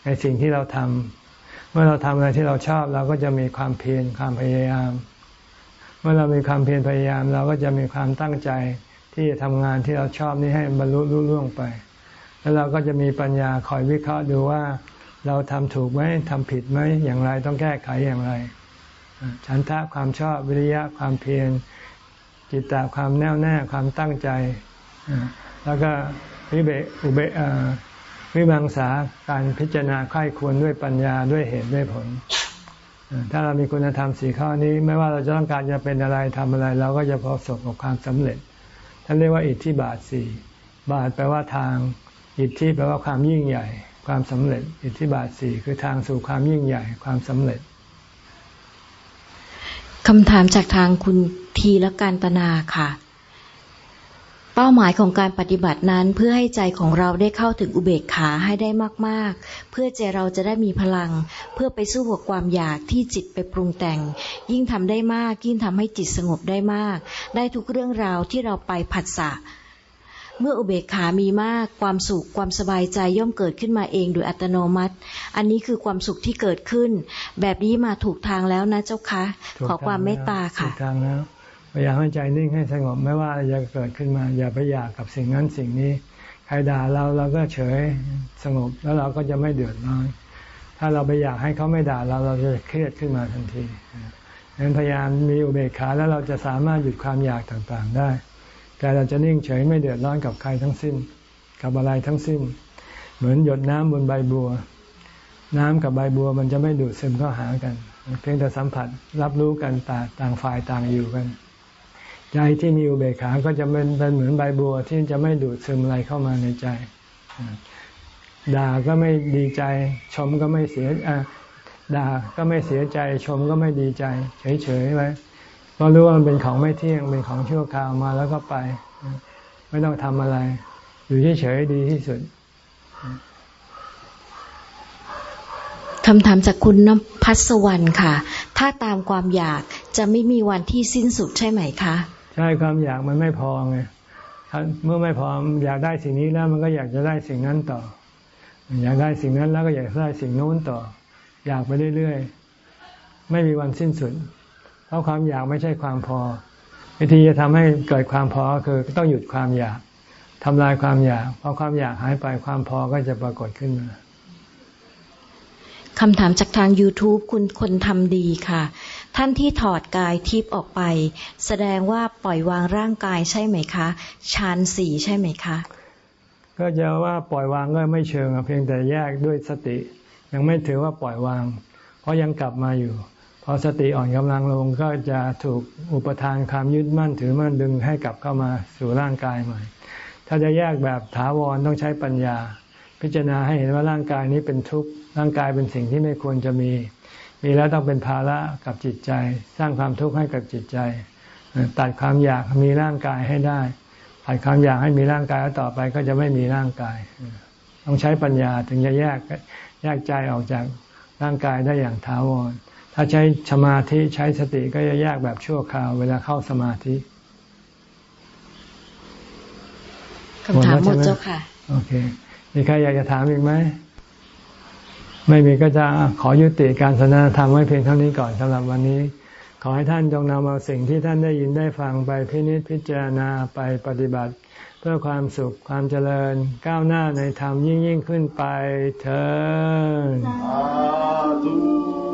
ในสิ่งที่เราทำมื่อเราทำอะไรที่เราชอบเราก็จะมีความเพียรความพยายาม เมื่อเรามีความเพียรพยายาม เราก็จะมีความตั้งใจที่จะทำงานที่เราชอบนี้ให้บรรลุรุ่ล่วงไป แล้วเราก็จะมีปัญญาคอยวิเคราะห์ดูว่า เราทำถูกไหมทำผิดไหมอย่างไรต้องแก้ไขอย่างไร ฉันทะความชอบวิริยะความเพียรจิตตาความแน่วแน่ความตั้งใจ แล้วก็วิเบอุเบวิมังสาการพิจารณาค่ายควรด้วยปัญญาด้วยเหตุด้วยผล ถ้าเรามีคุณธรรมสี่ข้อนี้ ไม่ว่าเราจะต้องการจะเป็นอะไรทำอะไร เราก็จะประสบกับความสำเร็จท่านเรียกว่าอิทธิบาทสี่บาทแปลว่าทาง อิทธิแปลว่าความยิ่งใหญ่ ความสำเร็จ อิทธิบาทสี่คือทางสู่ความยิ่งใหญ่ความสำเร็จคำถามจากทางคุณทีละการตนาค่ะ เป้าหมายของการปฏิบัตินั้นเพื่อให้ใจของเราได้เข้าถึงอุเบกขาให้ได้มาก ๆ เพื่อใจเราจะได้มีพลัง เพื่อไปสู้กับความอยากที่จิตไปปรุงแต่ง ยิ่งทำได้มากยิ่งทำให้จิตสงบได้มาก ได้ทุกเรื่องราวที่เราไปผัสสะ เมื่ออุเบกขามีมากความสุขความสบายใจย่อมเกิดขึ้นมาเองโดยอัตโนมัติ อันนี้คือความสุขที่เกิดขึ้น แบบนี้มาถูกทางแล้วนะเจ้าคะ ขอความเมตตาค่ะถูกทางแล้วพยายามให้ใจนิ่งให้สงบไม่ว่าจะเกิดขึ้นมา อย่าไปอยากกับสิ่งนั้นสิ่งนี้ ใครด่าเราเราก็เฉยสงบแล้วเราก็จะไม่เดือดร้อนถ้าเราไปอยากให้เขาไม่ด่าเราเราจะเครียดขึ้นมาทันทีดังนั้นพยายามมีอุเบกขาแล้วเราจะสามารถหยุดความอยากต่างๆได้ กายเราจะนิ่งเฉยไม่เดือดร้อนกับใครทั้งสิ้น กับอะไรทั้งสิ้น เหมือนหยดน้ำบนใบบัว น้ำกับใบบัวมันจะไม่ดูดซึมเข้าหากัน เพียงแต่สัมผัสรับรู้กันต่างต่างฝ่ายต่างอยู่กัน ใจที่มีอุเบกขา ก็จะเป็นเป็นเหมือนใบบัวที่จะไม่ดูดซึมอะไรเข้ามาในใจด่าก็ไม่ดีใจ ชมก็ไม่เสียด่าก็ไม่เสียใจ ชมก็ไม่ดีใจ เฉยๆไว้ เพราะรู้ว่ามันเป็นของไม่เที่ยงเป็นของชั่วคราวมาแล้วก็ไป ไม่ต้องทำอะไร อยู่เฉยๆดีที่สุดคำถามจากคุณน้ำพัสวรรณค่ะ ถ้าตามความอยากจะไม่มีวันที่สิ้นสุดใช่ไหมคะ ใช่ความอยากมันไม่พอไงเมื่อไม่พออยากได้สิ่งนี้แล้วมันก็อยากจะได้สิ่งนั้นต่อ อยากได้สิ่งนั้นแล้วก็อยากได้สิ่งโน้นต่อ อยากไปเรื่อยๆ ไม่มีวันสิ้นสุด เพราะความอยากไม่ใช่ความพอ วิธีจะทำให้เกิดความพอคือต้องหยุดความอยากทำลายความอยากพอความอยากหายไปความพอก็จะปรากฏขึ้นมาคำถามจากทาง YouTube คุณคนทำดีค่ะ ท่านที่ถอดกายทิพย์ออกไป แสดงว่าปล่อยวางร่างกายใช่ไหมคะฌานสี่ใช่ไหมคะ ก็จะว่าปล่อยวางก็ไม่เชิงเพียงแต่แยกด้วยสติ ยังไม่ถือว่าปล่อยวาง เพราะยังกลับมาอยู่ พอสติอ่อนกำลังลงก็จะถูกอุปทานความยึดมั่นถือมั่นดึงให้กลับเข้ามาสู่ร่างกายใหม่ ถ้าจะแยกแบบถาวรต้องใช้ปัญญา พิจารณาให้เห็นว่าร่างกายนี้เป็นทุกข์ร่างกายเป็นสิ่งที่ไม่ควรจะมี มีแล้วต้องเป็นภาระกับจิตใจ สร้างความทุกข์ให้กับจิตใจ ตัดความอยากมีร่างกายให้ได้ตัดความอยากให้มีร่างกายแล้วต่อไปก็จะไม่มีร่างกาย ต้องใช้ปัญญาถึงจะแยกแยกใจออกจากร่างกายได้อย่างถาวร ถ้าใช้สมาธิใช้สติก็จะแยกแบบชั่วคราวเวลาเข้าสมาธิคำถามหมดเจ้าค่ะ โอเค มีใครอยากจะถามอีกไหม ไม่มีก็จะขอยุติการสนทนาธรรมไว้เพียงเท่านี้ก่อนสำหรับวันนี้ ขอให้ท่านจงนำเอาสิ่งที่ท่านได้ยินได้ฟังไปพินิจพิจารณาไปปฏิบัติ เพื่อความสุขความเจริญก้าวหน้าในธรรมยิ่งยิ่งขึ้นไปเถิด